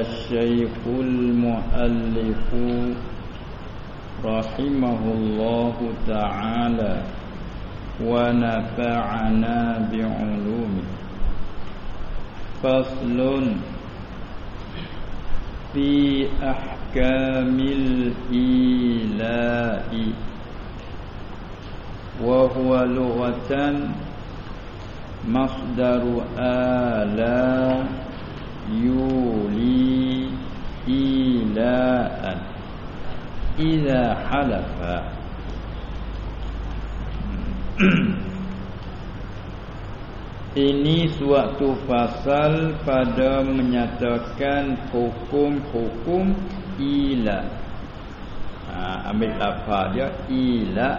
الشيخ المؤلف رحمه الله تعالى ونفعنا بعلومه. فصل في أحكام الإيلاء وهو لغة مصدر آلاء. yuli ilaan ila halafa. Ini suatu fasal pada menyatakan hukum-hukum ila. Ha, ambil apa dia. Ila.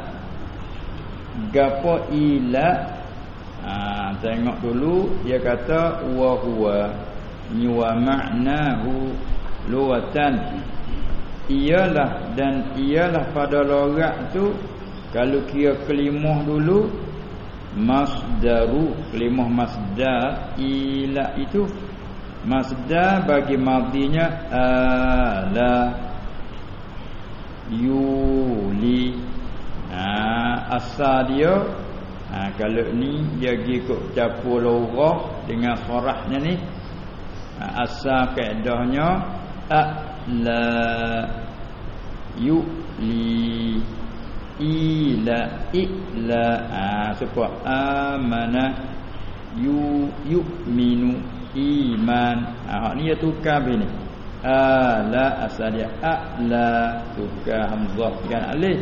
Gapo ila? Ha, tengok dulu. Dia kata wa huwa wa ma'nahu lughatan. Iyalah dan iyalah pada logat tu kalau kira kelimah dulu masdaru kelimah masdar ila itu masdar bagi madinya ala yuli ha, asal dia ha, kalau ni dia pergi ikut capur lorah dengan sorahnya ni asal keadahnya ala yuli ila ila ah sebab amana yu yu'minu iman. Ah ni dia tukar ni ala asal dia ala tukar hamzah. Dengan alif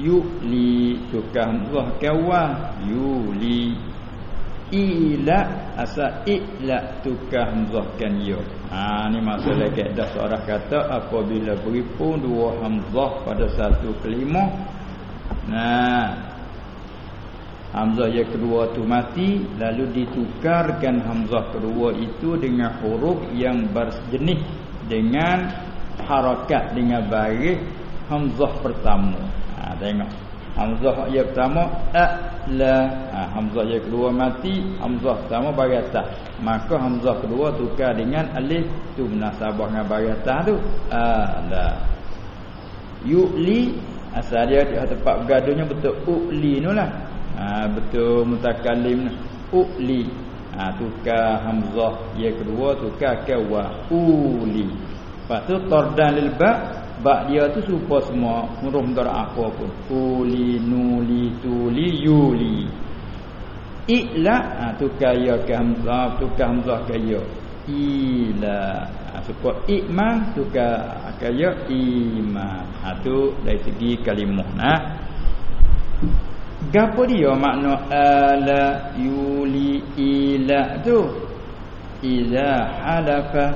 yu'li tukar hamzah. Kawa yuli ila asal ila tukar hamzah kan ya Ha ni masalah kaedah seorang kata apabila beripun dua hamzah pada satu kelimah. Nah. Hamzah yang kedua tu mati lalu ditukarkan hamzah kedua itu dengan huruf yang berjenis dengan harakat dengan baris hamzah pertama. Ha tengok. Hamzah yang pertama a la ha, Hamzah yang kedua mati Hamzah pertama bagi atas. Maka Hamzah kedua tukar dengan alif Tu menasabah dengan bagi atas tu. A la Yu'li Asal dia di tempat bergaduhnya betul U'li tu lah. Ha, Betul mutakalim U'li. Ha, Tukar Hamzah yang kedua tukar ke wa U'li Lepas tu Tordan lil ba' Bak dia tu serupa semua huruf mudhari' apa pun. Uli nuli tuli yuli. Ila ha, tukar ya ke hamzah, tukar hamzah ke ya. Ila ha, serupa iman tukar ke ya iman. Ha tu dari segi kalimah nah. Gapo dia makna ala yuli ila tu? Ila halafa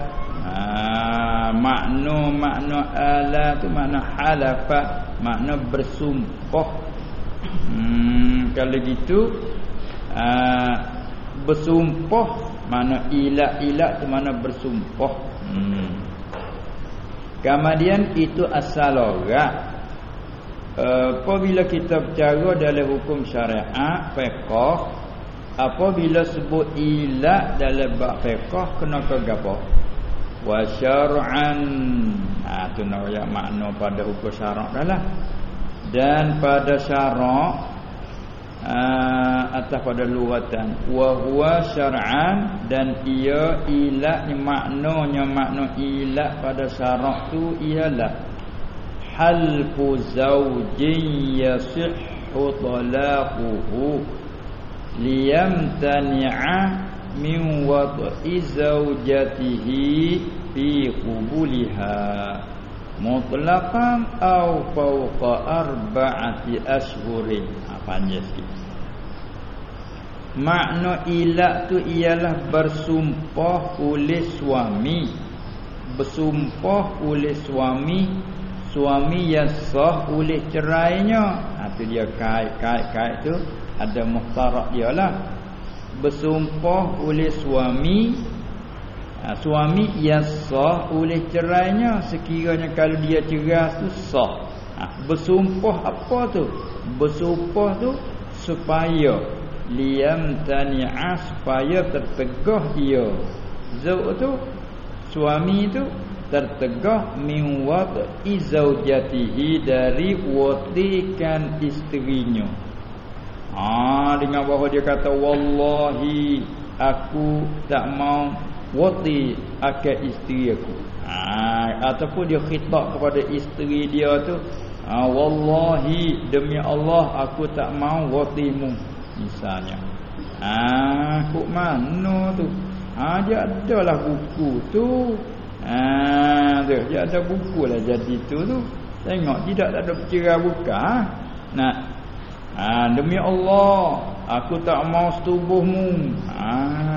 Ha, makna-makna ala tu makna halafa makna bersumpah. Hmm, kalau gitu uh, bersumpah makna ilah-ilah tu makna bersumpah. Hmm. kemudian itu asal logat uh, apabila kita bercara dalam hukum syariat fiqh apabila sebut ilah dalam bab fiqh kena ke gapo wa syar'an. Ha tu nak makna pada hukum syarak dahlah dan pada syarak uh, atas pada lughatan. Wa huwa syar'an dan ia ilah maknanya makna ilah pada syarak tu ialah halqu zawjin yasihhu talaquhu liyamtani'a min wad'i zawjatihi fi qubuliha. Mutlaqan aw fawqa arba'ati ashhurin. Apa ha, sikit. Makna ilak tu ialah bersumpah oleh suami. Bersumpah oleh suami suami yang sah oleh cerainya. Ha, tu dia kait-kait-kait tu. Ada muhtarak dia lah. Bersumpah oleh suami ha, suami yang sah oleh cerainya. Sekiranya kalau dia cerai tu sah. Ha, bersumpah apa tu? Bersumpah tu supaya liam tani'a supaya tertegah dia. Zau tu suami tu tertegah min wad'i zaujatihi dari watikan isterinya. Ah dengan bahawa dia kata wallahi aku tak mau wati akan isteri aku ah ataupun dia khitab kepada isteri dia tu ah wallahi demi Allah aku tak mau watimu misalnya ah kok mana tu ah dia adalah buku tu Ha tu dia ada buku lah jadi tu tu. Tengok tidak ada bercerai buka. Ha? Nah. Ha demi Allah aku tak mau setubuhmu. Ha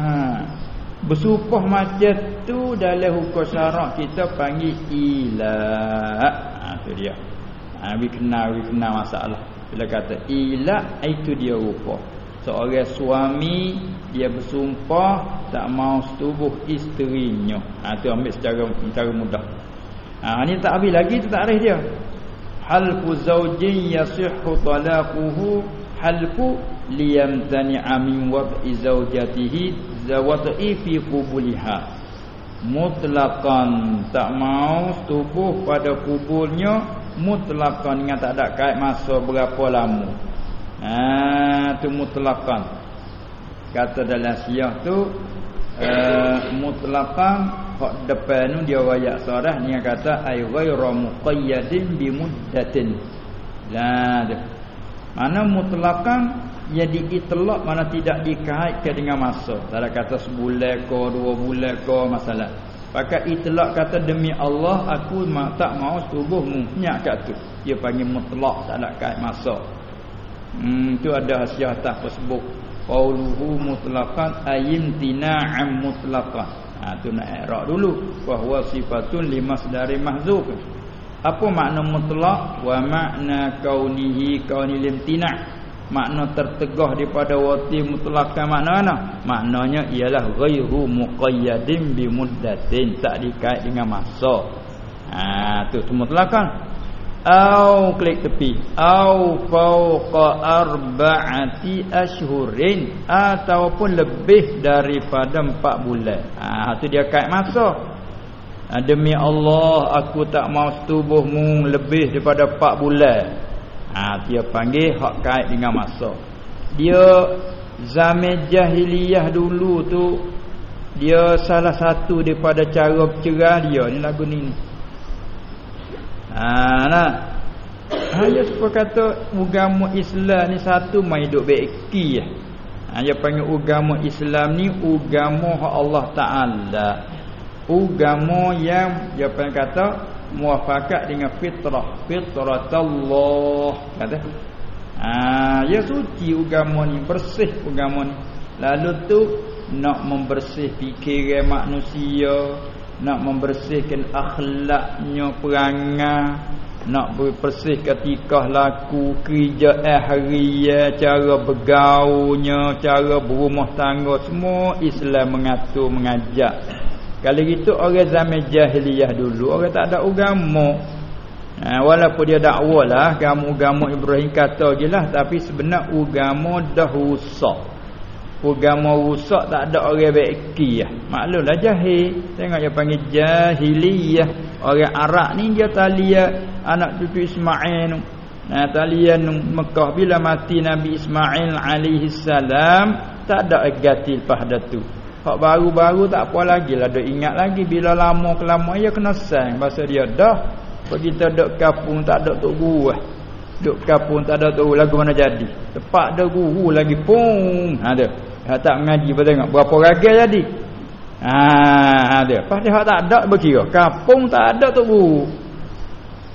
bersumpah macam tu dalam hukum syarak kita panggil ilah. Ha tu dia. Ha we kenal we kenal masalah. Bila kata ilah itu dia rupa. Seorang suami dia bersumpah tak mau setubuh isterinya. Ha tu ambil secara secara mudah. Ha ni tak habis lagi tu tak dia. Halfu zaujin yasihhu talaquhu halfu liyamtani'a min wad'i zaujatihi zawati fi qubuliha. Mutlaqan tak mau setubuh pada kubulnya mutlaqan dengan tak ada kait masa berapa lama. Ha tu mutlaqan kata dalam syiah tu uh, mutlaqan hak depan tu dia wayak sarah ni kata ay ghairu muqayyadin bi muddatin la mana mutlaqan jadi itlaq mana tidak dikaitkan dengan masa. Dalam kata sebulan ke dua bulan ke masalah. Pakai itlaq kata demi Allah aku tak mau tubuhmu nyak kat tu. Dia panggil mutlaq tak ada kait masa. Hmm tu ada hasiah tak sebut qauluhu mutlaqan ayimtina'an mutlaqan. Ha tu nak i'rab dulu. Bahwa sifatun limasdari mahzuf. Apa makna mutlaq wa makna kaunihi kauni limtina' makna tertegah daripada wati mutlaqan makna mana? Maknanya ialah ghairu muqayyadin bi muddatin tak dikait dengan masa. Ha tu mutlaqan au klik tepi. Au fauqa arba'ati ashhurin. Ataupun lebih daripada empat bulan. Ha tu dia kait masa. Ha, demi Allah aku tak mau setubuhmu lebih daripada empat bulan ha dia panggil hak kait dengan masa dia zaman jahiliyah dulu tu dia salah satu daripada cara bercerai dia ni lagu ni Ha nah. Hanya supaya kata agama Islam ni satu mai hidup baiki ya. Ha dia panggil agama Islam ni agama Allah Taala. Agama yang dia panggil kata muafakat dengan fitrah, fitratullah kata. Ha ya suci agama ni, bersih agama ni. Lalu tu nak membersih fikiran manusia, nak membersihkan akhlaknya perangai nak bersih ketika laku kerja eh harian cara bergaulnya cara berumah tangga semua Islam mengatur mengajak kalau gitu orang zaman jahiliyah dulu orang tak ada agama ha, walaupun dia dakwah lah agama-agama Ibrahim kata je lah tapi sebenar agama dah rusak agama rusak tak ada orang baik ya. Maklumlah jahil. Tengok dia panggil jahiliyah. Orang Arab ni dia talia anak cucu Ismail. Nah talia Mekah bila mati Nabi Ismail alaihi salam tak ada gatil pada tu. Hak baru-baru tak apa lagi lah Dia ingat lagi bila lama kelama ia kena sang bahasa dia dah pergi kita dok kampung tak ada tok guru lah. Duk kampung tak ada tok lagu mana jadi. Tepat ada guru lagi pun. Ha tak mengaji pun tengok berapa ragai jadi. Ha, ha dia. Padahal tak ada berkira. Kampung tak ada tu bu.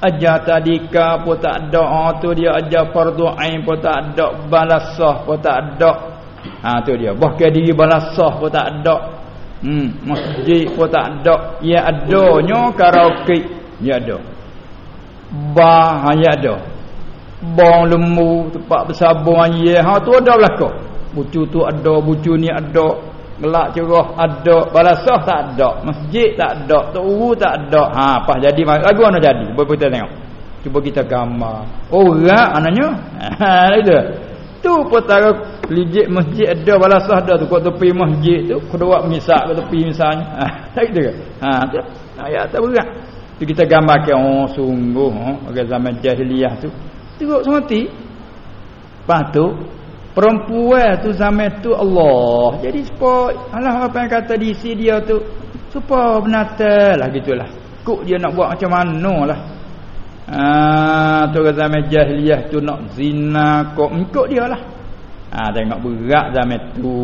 Ajar tadika pun tak ada. Ha, tu dia ajar fardu ain pun tak ada. Balasah pun tak ada. Ha tu dia. Bahkan diri balasah pun tak ada. Hmm, masjid pun tak ada. Ya adanya karaoke. Ya ada. Bah ha, ya ada. Bong lembu tempat bersabung ya ha tu ada belaka bucu tu ada bucu ni ada gelak cerah ada balasah tak ada masjid tak ada turu tak ada ha apa jadi lagu mana jadi cuba kita tengok cuba kita gambar orang anaknya ha itu Tu perkara lijik masjid ada balasah ada tu kat tepi masjid tu kedua misak kat tepi misalnya. Ha, tak gitu ke? Ha, tu. Ayat tak berat. Tu kita gambarkan oh sungguh oh, orang zaman jahiliah tu. Tengok semati. Tu perempuan tu zaman tu Allah. Jadi supaya Allah apa yang kata di isi dia tu supaya benar lah gitulah. Kuk dia nak buat macam mana lah. Ah tu zaman jahiliah tu nak zina kok ikut dia lah. Ah tengok berat zaman tu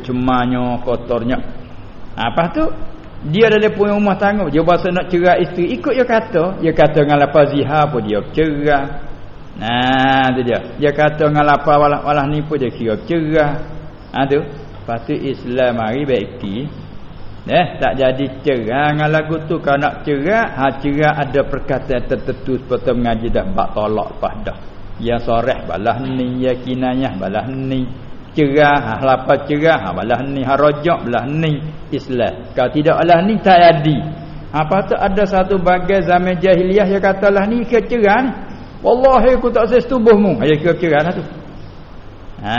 cemanya kotornya. Ah, apa tu? Dia ada punya rumah tangga, dia bahasa nak cerai isteri, ikut dia kata, dia kata dengan lapar zihar pun dia cerai. Nah, tu dia. Dia kata dengan lapar walah-walah ni pun dia kira cerai. Ha tu. Lepas tu Islam mari baiki Eh, tak jadi cerai dengan lagu tu kalau nak cerai, ha cerai ada perkataan tertentu seperti mengaji dak bak tolak lepas dah. Ya soreh balah ni, ya kinayah balah ni. Cerai, ha lapar cerai, ha balah ni, ha rojak balah ni Islam. Kalau tidak Allah ni tak jadi. Apa tu ada satu bagai zaman jahiliah yang katalah ni ke cerai ni. Wallahi aku tak setubuhmu. Ha kira cerai lah tu. Ha,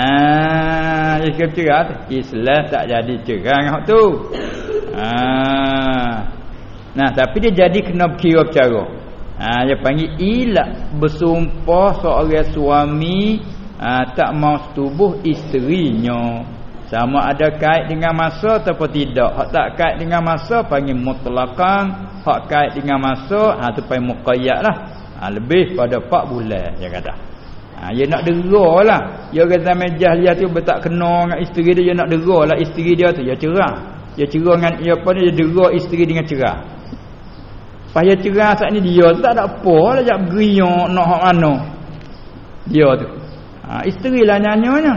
ya kira cerai tu. Islam tak jadi dengan tu. Ha. Nah, tapi dia jadi kena kira cara. Ha, dia panggil ilak bersumpah seorang suami ha, tak mau setubuh isterinya. Sama ada kait dengan masa ataupun tidak. Hak tak kait dengan masa panggil mutlaqan, hak kait dengan masa ha tu panggil muqayyad lah. Ha, lebih pada 4 bulan dia kata. Ha, dia nak deralah. Dia kata zaman jahiliah tu tak kena dengan isteri dia, dia nak deralah isteri dia tu, dia cerah. Dia cerah dengan dia apa ni dia dera isteri dengan cerah. Paya cerah saat ni dia tak ada apa lah jak geriok nak hak mana. Dia tu. Ha isteri lah nyanyanya.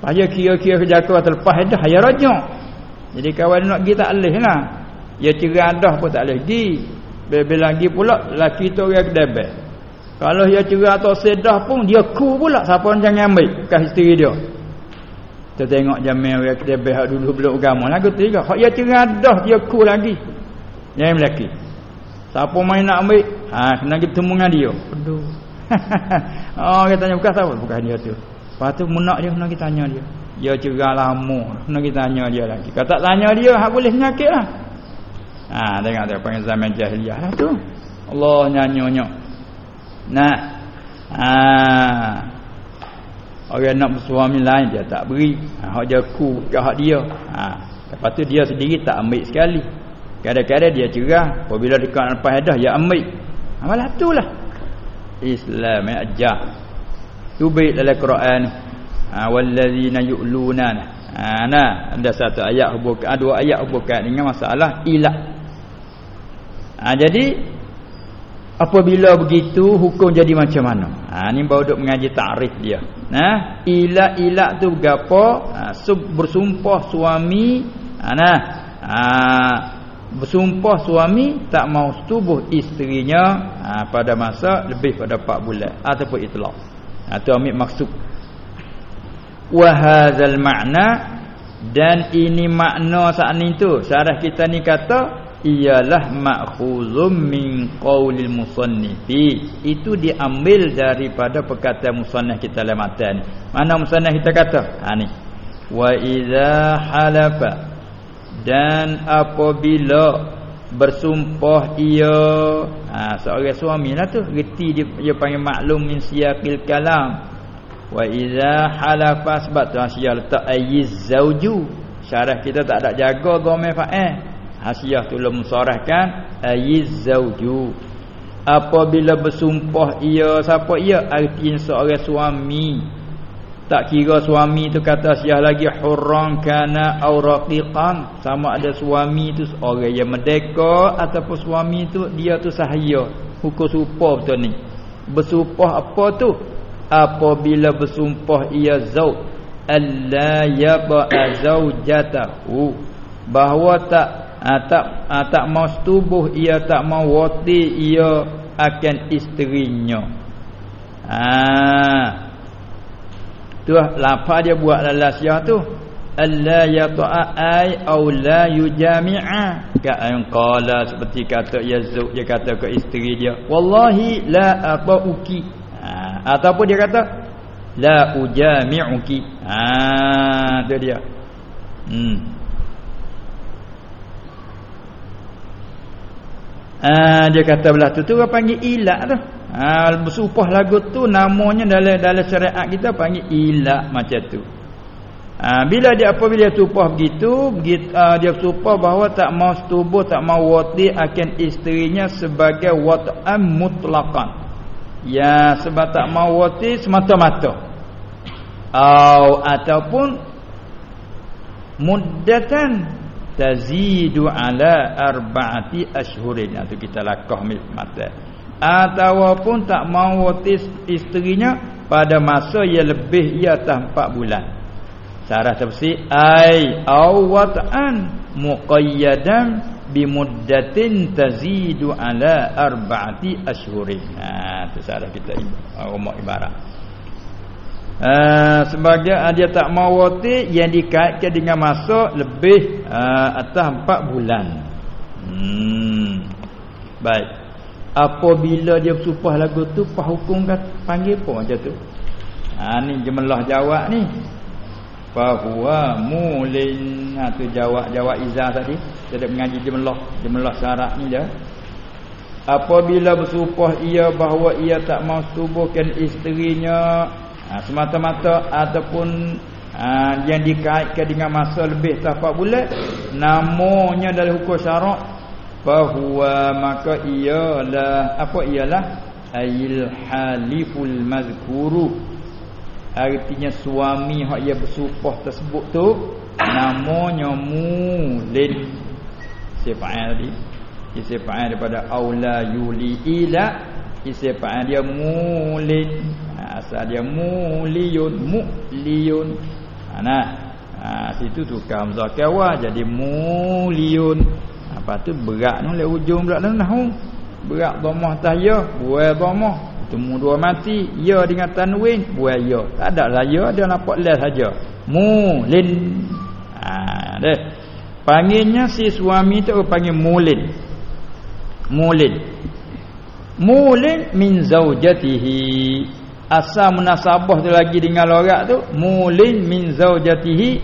Paya kira-kira kejatuh terlepas dah ya rajak. Jadi kawan nak pergi tak leh lah. Dia cerah dah pun tak leh pergi. Bila lagi pula laki tu orang kedebel. Kalau dia cerah atau sedah pun dia ku pula siapa yang jangan ambil kat isteri dia. Kita tengok jamin orang kita behak dulu belum agama lagu tu juga. Hak dia ceradah dia ku lagi. Yang lelaki. Siapa main nak ambil? Ha kena kita temu dengan dia. Aduh. oh kita tanya bukan tahu bukan dia tu. Lepas tu munak dia kena kita tanya dia. Dia cerah lama. Kena kita tanya dia lagi. Kalau tak tanya dia hak boleh penyakit lah. Ha tengok dia panggil zaman jahiliah lah tu. Allah nyanyo Nah. Ha Orang nak bersuami lain dia tak beri. Ha hak dia ku ke hak dia. Ha lepas tu dia sendiri tak ambil sekali. Kadang-kadang dia cerah, apabila dekat lepas dah dia ambil. Ha malah itulah. Islam ya ajah. Tu baik dalam Quran. Ha wallazina yu'luna. Ha nah ada satu ayat hubungan dua ayat hubungan dengan masalah ilah. Ha jadi Apabila begitu hukum jadi macam mana? Ha ni baru duk mengaji takrif dia. Nah, ilak-ilak tu gapo? Ha, bersumpah suami, ha, nah. Ha, bersumpah suami tak mau setubuh isterinya ha, pada masa lebih pada 4 bulan ataupun itlaq. Ha tu ambil maksud. Wa hadzal ma'na dan ini makna saat ni tu. Syarah kita ni kata ialah ma'khuzum min qaulil musannifi itu diambil daripada perkataan musannaf kita dalam matan mana musannaf kita kata? Ha ni. Wa idza halafa. Dan apabila bersumpah ia ha seorang suami lah tu. Reti dia, dia panggil maklum min siyaqil kalam. Wa idza halafa. Sebab tu asyal letak ayyiz zauju. Syarah kita tak ada jaga dhamir fa'il Hasiyah tolong musarahkan ayiz zauju. Apabila bersumpah ia siapa ia artinya seorang suami. Tak kira suami tu kata siah lagi hurran kana au raqiqan sama ada suami tu orang yang merdeka ataupun suami tu dia tu sahaya. Hukum sumpah betul ni. Bersumpah apa tu? Apabila bersumpah ia zauj alla yaba zaujatahu bahawa tak ha, tak ha, tak mau setubuh ia tak mau wati ia akan isterinya. Ah. Tu lapa dia buat dalam siah tu. Alla yata'a ay au la yujami'a. Ka an qala seperti kata yazuk dia kata ke isteri dia wallahi la apa uki ha, ataupun dia kata la ujami'uki. Ha tu dia. Hmm Ah dia kata belah tu tu orang panggil ilak tu. Ah bersumpah lagu tu namanya dalam dalam syariat kita panggil ilak macam tu. Ah bila dia apabila dia tumpah begitu, uh, dia bersumpah bahawa tak mau setubuh, tak mau wati akan isterinya sebagai wat'am mutlaqan. Ya sebab tak mau wati semata-mata. Au ataupun muddatan tazidu ala arba'ati ashhurin. Itu kita lakah mata. Ataupun tak mau watis isterinya pada masa yang lebih ia atas 4 bulan. Cara tafsir ai awatan muqayyadan bimuddatin tazidu ala arba'ati ashhurin. Ha tu cara kita ibarat Uh, sebagai uh, dia tak mau wati yang dikaitkan dengan masa lebih uh, atas 4 bulan. Hmm. Baik. Apabila dia bersumpah lagu tu apa hukum kan panggil apa macam tu? Ha ni jemelah jawab ni. Fa huwa mulin. Ha tu jawab-jawab izah tadi. Kita mengaji jemelah, jemelah syarat ni dia. Apabila bersumpah ia bahawa ia tak mau tubuhkan isterinya ha, semata-mata ataupun ha, yang dikaitkan dengan masa lebih tapak bulan namanya dalam hukum syarak bahawa maka ialah apa ialah? Ayil haliful mazkuru. Artinya suami hak ia bersumpah tersebut tu namanya mulin sifatnya tadi sifatnya daripada aula yuli ila sifatnya dia mulin asal dia muliyun muliyun. Ha, nah. Ha, situ tukar muzakkar jadi muliyun. Apa tu berat tu le ujung berat tu nahu. Berat dhamah tahya buai dhamah temu dua mati ya dengan tanwin buai ya. Tak ada lah ya dia nampak leh saja. Mulin. Ha deh. Panggilnya si suami tu panggil mulin. Mulin. Mulin min zaujatihi asal munasabah tu lagi dengan lorak tu mulin min zaujatihi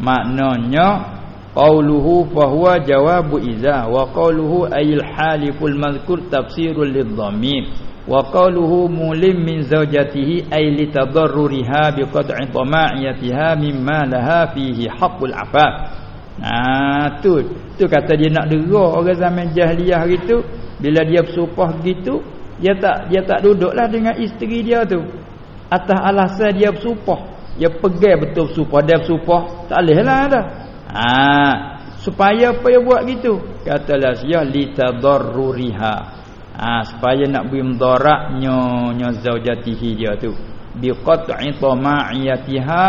maknanya qauluhu fa huwa jawabu iza wa qauluhu ayil haliful mazkur tafsirul lidhamir wa qauluhu mulin min zaujatihi ay litadarruriha biqad'i tama'iyatiha mimma laha fihi haqqul afaf. Nah tu tu kata dia nak dera orang zaman jahiliah gitu bila dia bersumpah gitu dia tak dia tak duduklah dengan isteri dia tu. Atas alasan dia bersumpah. Dia pegang betul bersumpah. Dia bersumpah tak bolehlah dah. Ha supaya apa dia buat gitu? Katalah sia litadarruriha ha supaya nak beri mudaratnya nya zaujatihi dia tu. Biqat'i tama'iyatiha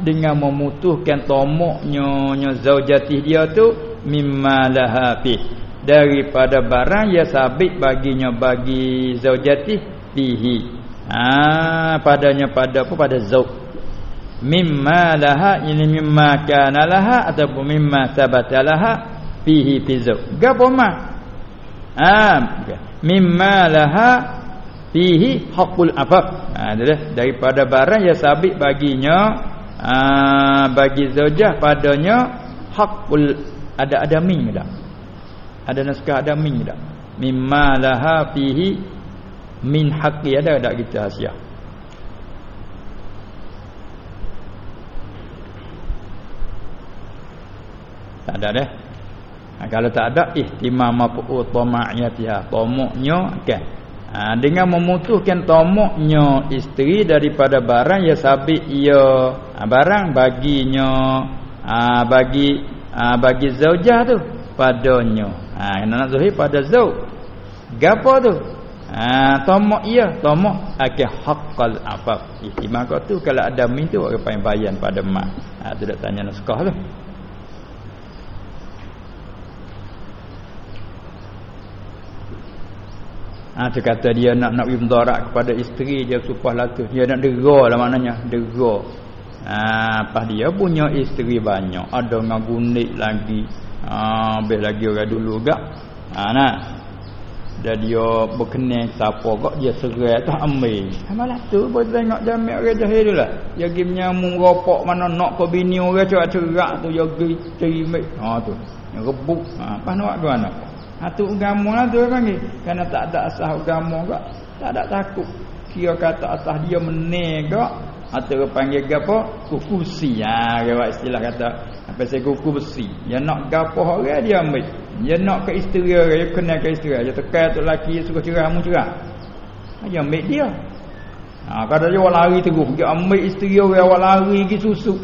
dengan memutuskan tomoknya nya zaujatih dia tu mimma laha fihi daripada barang yang sabit baginya bagi zaujati fihi. Ha padanya pada apa? Pada zauj. Mimma laha ini mimma kana laha ataupun mimma sabata laha fihi fi zauj. Gapo ma ha mimma laha fihi haqqul afaf ha daripada barang yang sabit baginya ha, bagi zaujah padanya haqqul ada ada min tak ada naskah ada min tak? Mimma laha fihi min haqqi. Ada tak kita hasiah? Tak ada deh. Ha, kalau tak ada ihtimam mafu tama'iyatiha. Tomoknya kan ha, dengan memutuskan tomoknya isteri daripada barang yang sabit ia ha, barang baginya ha, bagi ha, bagi zaujah tu padanya Ha nak zahir pada zau. Gapo tu? Ha tamak iya, tamak akal haqqal afaf. Ihtimal kau tu kalau ada min tu orang panggil bayan pada mak. Ha tu dak tanya naskah tu. Ha tu kata dia nak nak mudarat kepada isteri dia supah latu. Dia nak dera lah maknanya, dera. Ha pas dia punya isteri banyak, ada ngagunik lagi. Ah, habis lagi orang dulu gak. Ha nah. dan dia berkenan siapa kok dia serai tak ambil. Malah tu boleh tengok jamak orang jahil tu lah. Dia pergi menyambung ropok mana nak ke bini orang cerak-cerak tu dia pergi cerimik ha tu. Yang rebuk. Ha apa nak tu mana? Ha tu agama lah tu panggil. Kerana tak ada asah agama kok tak ada takut. Kira kata asah dia meneng atau panggil gapo? Kukusi ha dia istilah kata. Apa saya kuku besi? Dia nak gapo orang dia ambil. Dia nak ke isteri dia kenal ke isteri dia tekan tu lelaki suka cerah mu cerah. Dia ambil dia. Ha kalau dia lari terus. Dia ambil isteri orang awak lari pergi susu.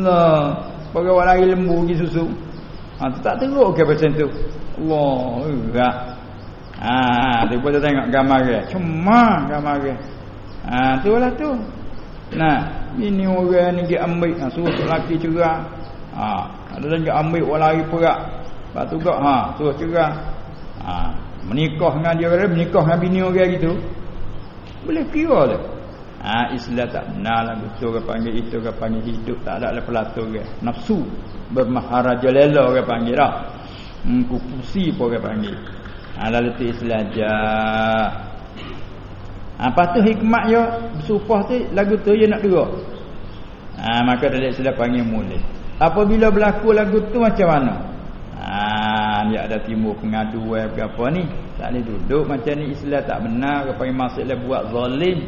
Lah bagi awak lari lembu pergi susu. Ha tak teruk ke macam tu? Allah enggak ha tu pun tengok gambar dia. Cuma gambar dia. Ha tu lah tu Nah, ini orang ni dia ambil ha, suruh lelaki cerah. Ha, ada yang dia ambil orang lari perak. Lepas tu gak ha, suruh cerah. Ha, menikah dengan dia orang menikah dengan bini orang gitu. Boleh kira tu. Ha, Islam tak benar lah betul orang panggil itu orang panggil hidup tak ada lah pelatur orang. Nafsu bermaharaja lela orang panggil dah. Hmm, kupusi pun orang panggil. Ha, lalu tu Islam Apa tu hikmat yo bersumpah tu lagu tu dia nak dengar. Ha, maka dalam istilah panggil mulai. Apabila berlaku lagu tu macam mana? Ha, dia ada timbul pengaduan ke apa ni? Tak boleh duduk macam ni istilah tak benar ke panggil maksudnya buat zalim.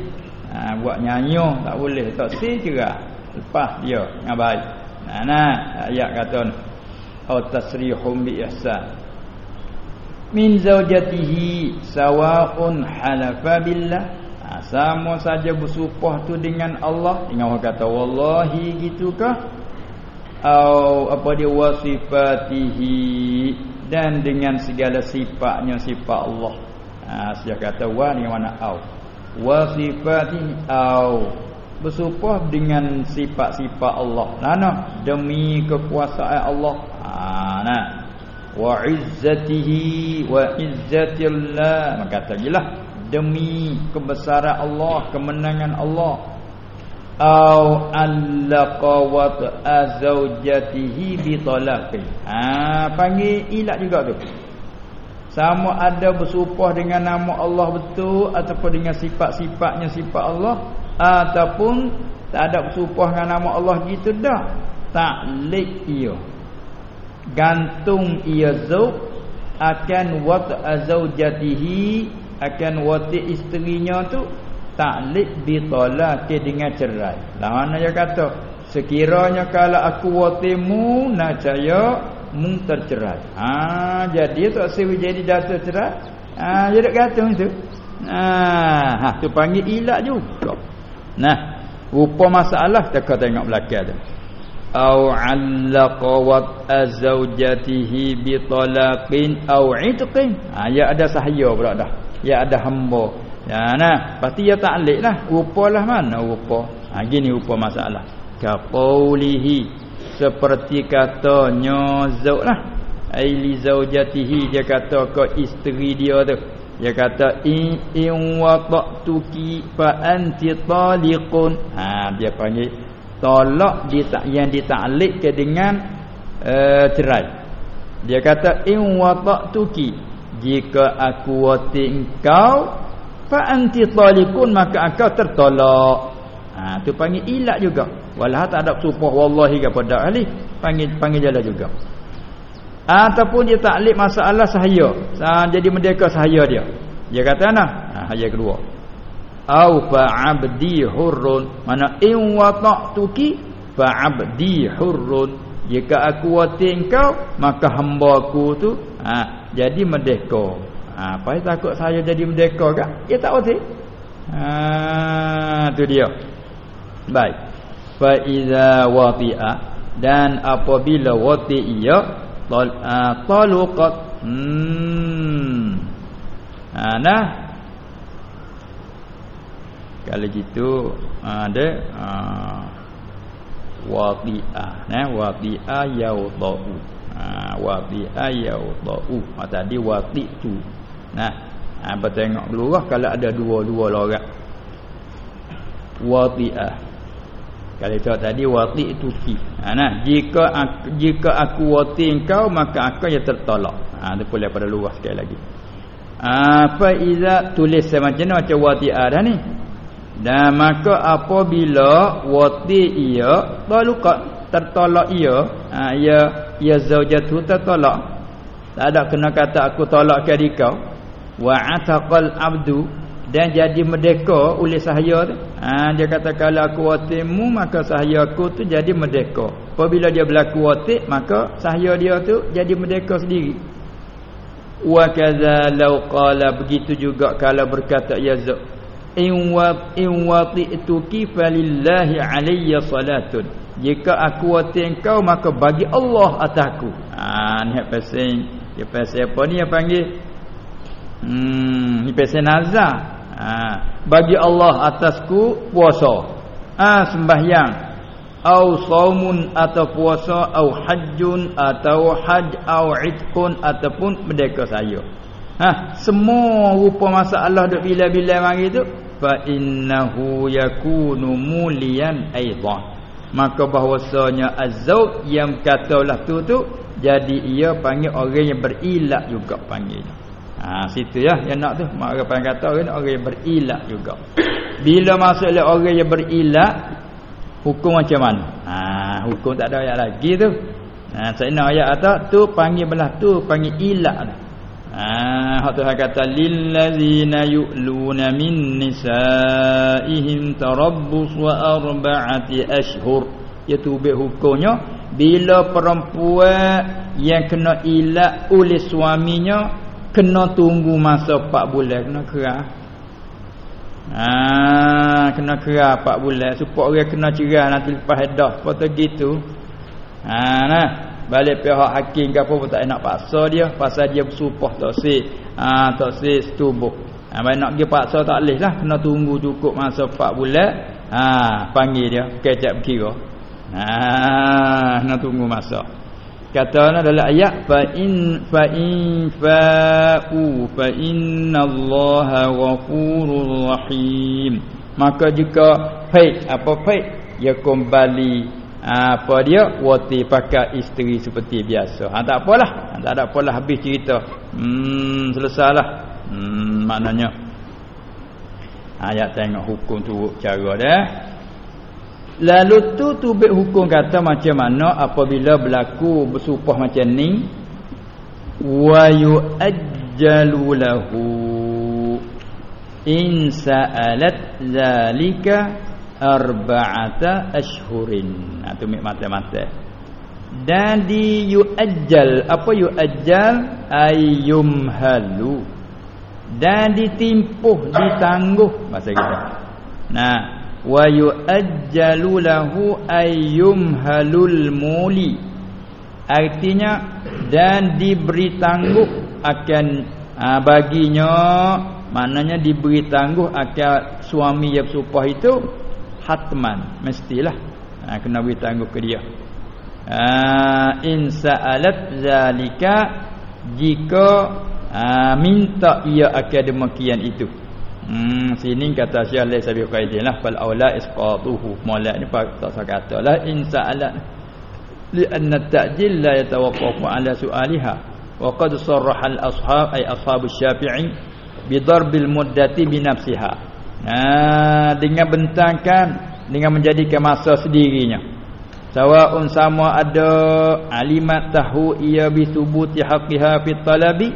Ha, buat nyanyo tak boleh. Tak si cerah. Lepas dia yang baik. Nah, nah ayat kata ni. Au tasrihum bi ihsan. Min zaujatihi sawa'un halafa billah sama saja bersumpah tu dengan Allah. Dengan orang kata wallahi gitukah atau apa dia wasifatihi dan dengan segala sifatnya sifat Allah. Ha saya kata wa dengan mana au. Wasifatihi au. Bersumpah dengan sifat-sifat Allah. Mana demi kekuasaan Allah. Ha nah. Wa izzatihi wa izzatillah maka katalah demi kebesaran Allah kemenangan Allah. Au allaqa wa azawjatihi bi talaqi ha panggil ilat juga tu. Sama ada bersumpah dengan nama Allah betul ataupun dengan sifat-sifatnya sifat Allah ataupun tak ada bersumpah dengan nama Allah gitu dah. Taklid ia. Gantung ia zauj akan wa azawjatihi akan wati isterinya tu taklid bi talaqi dengan cerai. Lah mana dia kata sekiranya kalau aku watimu nacaya mung tercerai. Ha jadi tak sewi jadi jatuh cerai. Ha dia dak kata itu. Ha ha tu panggil ilat juga. Nah, rupa masalah kita tengok belakang tu. Au 'allaqa wa azwajatihi bi talaqin au 'itqin. Ha ya ada sahaya pula dah ya ada hamba. Ya nah pasti ya taklid lah. Rupalah mana rupa? Ha gini rupa masalah. Ka qaulihi seperti katanya zauj lah. Ai li zaujatihi dia kata ke isteri dia tu. Dia kata in in waqtuki fa anti taliqun. Ha dia panggil tolak tak yang ditaklid ke dengan uh, cerai. Dia kata in waqtuki jika aku wati engkau fa anti talikun maka engkau tertolak. Ha tu panggil ilat juga. Walah tak ada sumpah wallahi kepada ahli panggil panggil jala juga. Ataupun dia taklid masalah sahaya. Ha, jadi merdeka sahaya dia. Dia kata nah ha, ayat kedua. Au fa abdi hurrun. Mana in wata'tuki fa abdi hurrun. Jika aku wati engkau maka hamba aku tu ha jadi merdeka. Ha, apa takut saya jadi merdeka kan? Ya tak wati. Ha tu dia. Baik. Fa iza wati'a dan apabila wati ia tal uh, taluqat hmm. Ha nah. Kalau gitu ada ha, wati'ah nah wati'ah yaudhu ha wati ayau tau ha tadi wati tu. Nah ha bertengok dulu lah kalau ada dua-dua lorat wati'ah kalau tu tadi wati tu ki. Ha nah jika jika aku wati engkau maka aku ya tertolak. Ha tu boleh pada luas sekali lagi. Apa iza tulis macam ni macam wati'ah dah ni? Dan maka apabila wati ia taluka tertolak ia ha, ia ia zaujatu tertolak tak ada kena kata aku tolak ke kau. Wa ataqal abdu dan jadi merdeka oleh sahaya tu. Ha, dia kata kalau aku watimu maka sahaya aku tu jadi merdeka. Apabila dia berlaku wati maka sahaya dia tu jadi merdeka sendiri. Wa kadza law qala begitu juga kalau berkata ya zau in wa in wati'tuki falillahi alayya salatun jika aku wati engkau maka bagi Allah atasku. Ha ni pasal dia pasal apa ni yang panggil? Hmm ni pasal nazar. Ha bagi Allah atasku puasa. Ha, sembahyang. Au saumun atau puasa au hajjun atau haj au itqun ataupun merdeka saya. Ha, semua rupa masalah duk bila-bila mari tu fa innahu yakunu mulian aidan. Maka bahwasanya az-zauj yang katalah tu tu jadi ia panggil orang yang berilak juga panggil. Ha situ ya yang nak tu mak orang panggil kata orang orang yang berilak juga. Bila masuk oleh orang yang berilak hukum macam mana? Ha hukum tak ada ayat lagi tu. Ha saya nak ayat atas tu panggil belah tu panggil ilak dah. Ah, ha, Tuhan kata lillazina yu'luna min nisaihim tarabbus wa arba'ati ashhur. Iaitu be hukumnya bila perempuan yang kena ilak oleh suaminya kena tunggu masa 4 bulan kena kerah. Ah, kena kerah 4 bulan supaya orang kena cerah nanti lepas hadah. Apa gitu? Ah, nah balik pihak hakim ke apa pun tak nak paksa dia. Pasal dia bersumpah tak sih ha, tak sih setubuh. Ha, nak pergi paksa tak boleh lah. Kena tunggu cukup masa 4 bulan. Ha, panggil dia. Kecap berkira ha, kena tunggu masa. Kata dalam ayat fa in fa in fa'u fa innallaha ghafurur rahim. Maka jika faid apa faid ia kembali apa dia? Wati pakai isteri seperti biasa. Ha tak apalah. Ha, tak ada apalah. Habis cerita. Hmm selesailah. Hmm maknanya. Ayat tengok hukum tu cara dia. Lalu tu tubik hukum kata macam mana apabila berlaku bersumpah macam ni? Wa yu'ajjalu lahu. In sa'alat zalika arba'ata ashhurin. Atau ha, mata-mata. Dan di yuajjal apa yuajjal? Ayyumhalu. Dan ditimpuh ditangguh. Bahasa kita. Nah. Wa yuajjalu lahu ayyumhalul muli. Artinya dan diberi tangguh akan ha, baginya maknanya diberi tangguh akan suami yang bersumpah itu hatman mestilah. Ha, kena tangguh ke dia. Ha, in sa'alat zalika jika ha, minta ia akan demikian itu. Hmm, sini kata Syekh Allah Sabi Qaidin lah fal aula isqatuhu. Molek ni tak usah kata lah in sa'alat. Li anna ta'jil la yatawaqqafu ala su'aliha. Wa qad sarraha al ashab ay ashab asy-syafi'i bi darbil muddati bi nafsiha Ha, dengan bentangkan dengan menjadikan masa sendirinya. Sawaun sama ada alimat tahu ia bi thubuti haqqiha fi talabi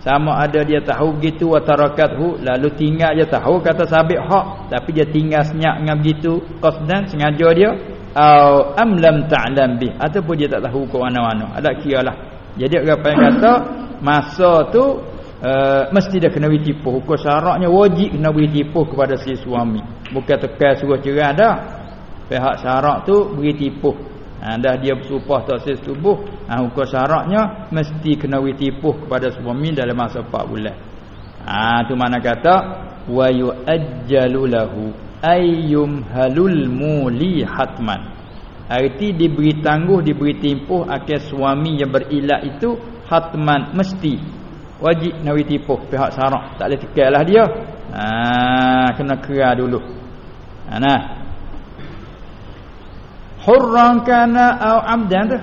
sama ada dia tahu begitu wa tarakathu lalu tinggal dia tahu kata sabit hak tapi dia tinggal senyap dengan begitu qasdan sengaja dia au am lam ta'lam bi ataupun dia tak tahu ke mana-mana ada kiralah jadi apa yang kata masa tu uh, mesti dah kena tipu. Hukum syaratnya wajib kena beri tipu kepada si suami. Bukan tekan suruh cerah dah. Pihak syarat tu beri tipu. Ha, dah dia bersumpah tak sih tubuh. Ha, hukum syaratnya mesti kena beri tipu kepada suami dalam masa 4 bulan. Ha tu mana kata wa yuajjalu lahu ayyum halul muli hatman. Arti diberi tangguh diberi timpuh akan suami yang berilat itu hatman mesti wajib nawi tipu pihak syarak tak boleh tekallah dia. Ha kena kera dulu. Ha nah. Hurran kana au amdan tu.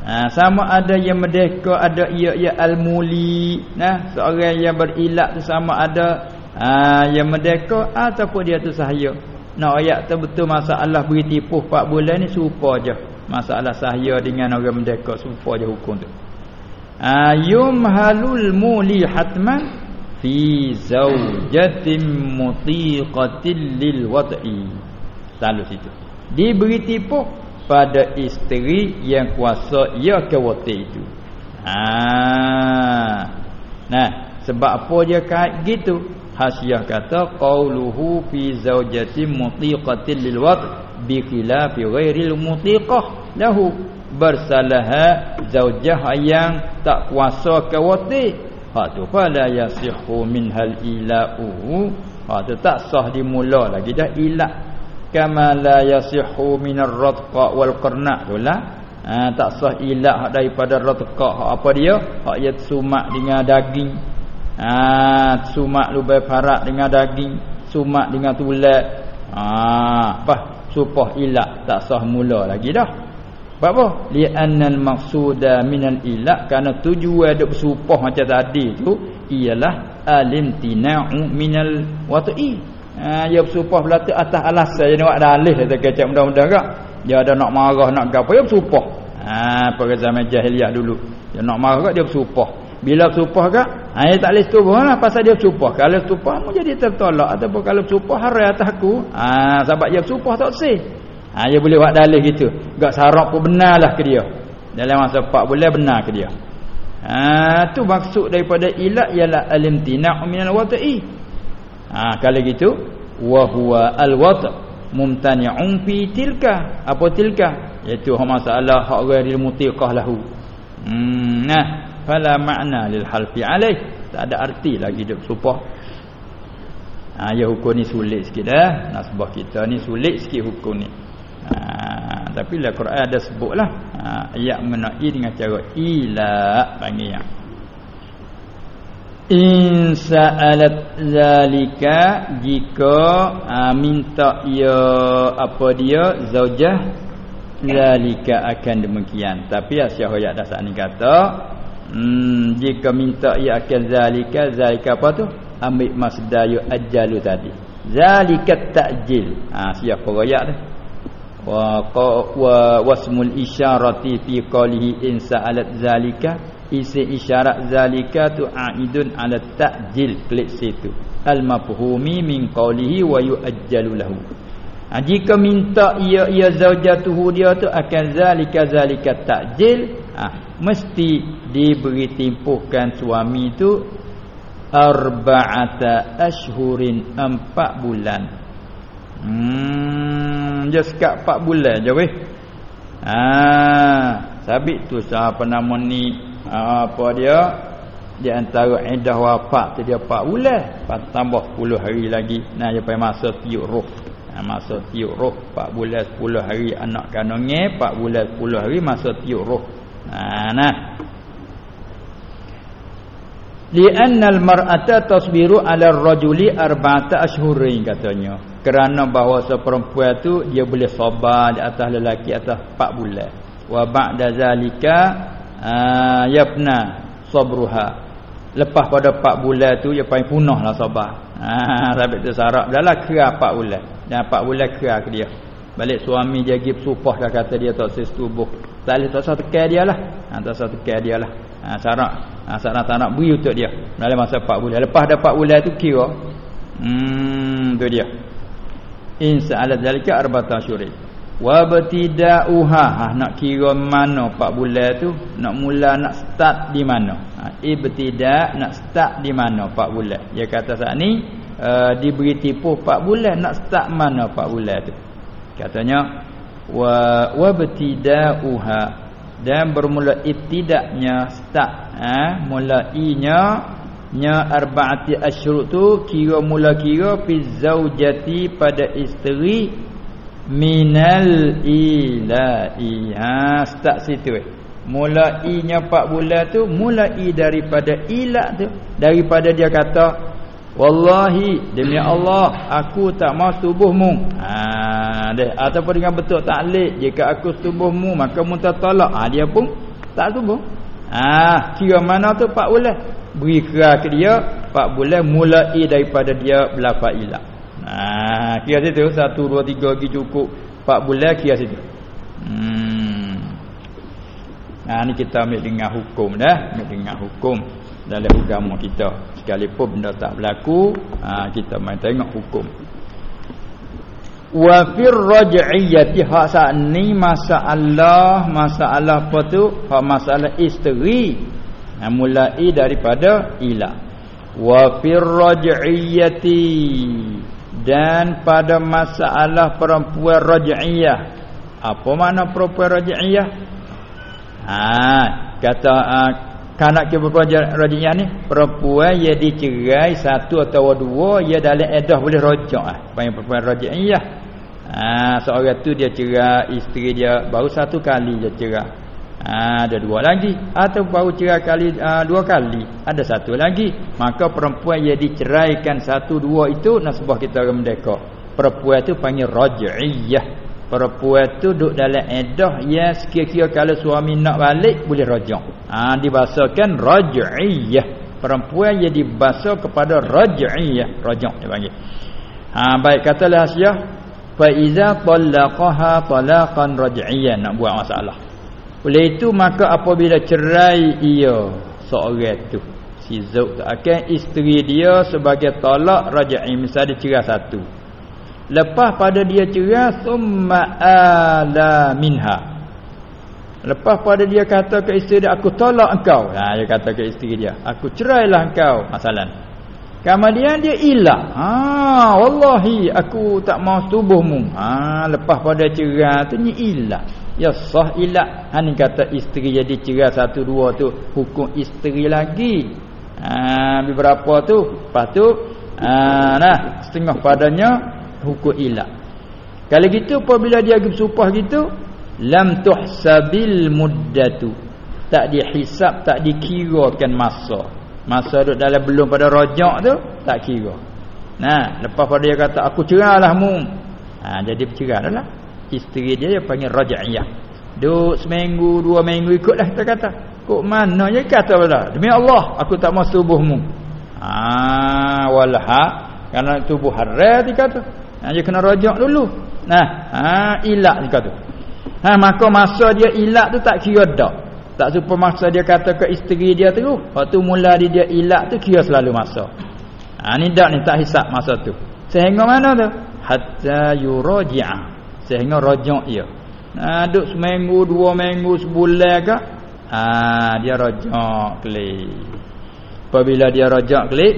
Ha, sama ada yang merdeka ada ia ia al-muli. Nah seorang yang berilak tu sama ada ha, yang merdeka ataupun dia tu sahaya. Nak ayat tu betul masalah beri tipuh 4 bulan ni serupa je. Masalah sahaya dengan orang merdeka serupa je hukum tu ayum halul muli hatman fi zaujatin mutiqatil lil wad'i selalu situ diberi tipuh pada isteri yang kuasa ia kewati itu. Ha. Nah, sebab apa dia kait gitu? Hasyiah kata qauluhu fi zawjati mutiqatin lil wad bi khilafi ghairil mutiqah lahu bersalah zaujah yang tak kuasa kewati. Ha tu fala yasihu min hal ila'u. Ha tu tak sah dimula lagi. Dah ilak. Kama la yasihu minar ratqa wal qarna itulah ha, tak sah ilah daripada ratqa apa dia? Hak ya sumak dengan daging. Ha sumak lubai parak dengan daging. Sumak dengan tulat ha apa supah ilah tak sah mula lagi dah sebab apa? Li annal maqsuda minal ilah kerana tujuan duk supah macam tadi tu ialah alimtina'u minal wata'i ha, dia bersupah belata atas alasan dia nak dalih kata kecap mudah-mudah kak dia ada nak marah nak gapo dia bersupah ha pada zaman jahiliah dulu. Dia nak marah kak dia bersupah bila bersupah kak ha dia tak boleh setubuh lah pasal dia bersupah kalau bersupah mu jadi tertolak. Ataupun kalau bersupah harai atas aku. Ha sebab dia bersupah tak sih ha dia boleh buat dalih gitu gak sarap pun benarlah ke dia. Dalam masa 4 bulan benar ke dia. Ha tu maksud daripada ilat ialah alimtina' minal wata'i. Ha, kalau gitu wa huwa al-wat mumtani'un fi tilka. Apa tilka? Iaitu masalah hak ghairil mutiqah lahu. Hmm, nah. Fala makna lil halfi alaih. Tak ada arti lagi dia supah. Ha, ya hukum ni sulit sikit dah. Nasbah kita ni sulit sikit hukum ni ha, tapi dalam Quran ada sebutlah ha, ayat menai dengan cara ila panggil yang. In sa'alat zalika jika ha, minta ia apa dia zaujah zalika akan demikian. Tapi asyah ayat dah saat ni kata hmm, jika minta ia akan zalika zalika apa tu? Ambil masdar ajalu tadi. Zalika ta'jil ha siapa ayat tu wa wa wasmul isyarati fi qalihi in sa'alat zalika. Isi isyarat zalika tu aidun ala ta'jil klik situ. Al mafhumi min qawlihi wa yu'ajjalu lahu. Ha, jika minta ia ia zaujatuhu dia tu akan zalika zalika ta'jil. Ha, mesti diberi timpuhkan suami tu arba'ata ashhurin empat bulan hmm just kat empat bulan je weh. Ha sabit tu siapa nama ni apa dia? Di antara iddah wafat tu dia 4 bulan. Tambah 10 hari lagi. Nah dia pai masa tiup roh. Nah, masa tiup roh 4 bulan 10 hari anak kandungnya 4 bulan 10 hari masa tiup roh. Nah. Nah li'anna al-mar'ata tasbiru 'ala ar-rajuli arba'ata ashhurin katanya kerana bahawa seperempuan tu dia boleh sabar di atas lelaki atas 4 bulan. Wa ba'da zalika Ah, yapna sabruha. Lepas pada 4 bulan tu dia paling punahlah sabar. Ha sampai tu sarap. Dalam kira 4 bulan. Dan 4 bulan kira ke dia. Balik suami dia pergi supah dah kata dia tak setubuh tak boleh tak tekan dia lah. Ha, tak satu tekan dia lah. Ha, sarap. Ha, sarap tak nak beri untuk dia. Dalam masa 4 bulan. Lepas dah 4 bulan tu kira. Hmm tu dia insya Allah jalika arba'ata syurin wa batidauha ha nak kira mana 4 bulan tu? Nak mula nak start di mana? Ha ibtida nak start di mana 4 bulan? Dia kata saat ni uh, diberi tipu 4 bulan nak start mana 4 bulan tu? Katanya wa wa batidauha dan bermula ibtidaknya start. Ha mulainya nya arbaati asyhur tu kira mula kira fi zaujati pada isteri minal ilahi ha start situ eh. Mulai nya 4 bulan tu mulai daripada ilah tu. Daripada dia kata wallahi demi Allah aku tak mau tubuhmu. Ha deh. Ataupun dengan betul taklid jika aku tubuhmu maka mu tak tolak ha dia pun Tak subuh. Ah, kira mana tu 4 bulan? Beri kira ke dia 4 bulan mulai daripada dia berlafaz ilah. Ah, kira situ 1 2 3 lagi cukup 4 bulan kira situ. Hmm. Nah, ni kita ambil dengan hukum dah, ambil dengan hukum dalam agama kita. Sekalipun benda tak berlaku, ah kita main tengok hukum wa fir raj'iyyati hak ni masalah masalah apa tu masalah isteri mulai daripada ila. Wa fir raj'iyyati dan pada masalah perempuan raj'iyah. Apa makna perempuan raj'iyah? Ha kata uh, kanak ke perempuan raj'iyah ni? Perempuan yang dicerai satu atau dua ia dalam edah boleh rajak ah panggil perempuan raj'iyah. Ha, seorang tu dia cerai isteri dia baru satu kali dia cerai. Ha, ada dua lagi. Atau baru cerai kali uh, dua kali. Ada satu lagi. Maka perempuan yang diceraikan satu dua itu nasbah kita merdeka. Perempuan itu panggil raj'iyah perempuan itu duduk dalam edah ya sekira-kira kalau suami nak balik boleh rajak ha, dibahasakan raj'iyah perempuan yang dibahasa kepada raj'iyah rajak dia panggil. Ha, baik katalah Asyah fa iza talaqaha talaqan raj'iyan nak buat masalah oleh itu maka apabila cerai ia seorang tu si zauj tu akan isteri dia sebagai talak raj'i misal dia cerai satu lepas pada dia cerai summa ala minha lepas pada dia kata ke isteri dia aku tolak engkau ha dia kata ke isteri dia aku cerailah engkau masalah Kemudian dia ilah. Ha, wallahi aku tak mau tubuhmu. Ha, lepas pada cerai tu ni ilah. Ya sah ilah. Ha ni kata isteri jadi cerai satu dua tu hukum isteri lagi. Ha, beberapa tu. Lepas tu ha, nah setengah padanya hukum ilah. Kalau gitu apabila dia bersumpah gitu lam tuhsabil muddatu. Tak dihisap, tak dikirakan masa. Masa duduk dalam belum pada rojak tu Tak kira Nah, lepas pada dia kata aku cerahlah mu. Ha, jadi dah lah. Isteri dia yang panggil raja'iyah. Duduk seminggu, dua minggu ikutlah kita kata. Kok mana je kata pada. Demi Allah, aku tak mau tubuhmu. Ha, walha. Kerana tubuh haram dia kata. Ha, dia kena rajak dulu. Nah, ha, ilak dia kata. Ha, maka masa dia ilak tu tak kira dak. Tak suka masa dia kata ke isteri dia tu. Waktu mula dia, dia ilak tu kira selalu masa. Ha, ni tak ni tak hisap masa tu. Sehingga mana tu? Hatta yuraji'a. Sehingga rajak dia. Ha, duduk seminggu, dua minggu, sebulan ke. Ha, dia rajak klik. Apabila dia rajak klik.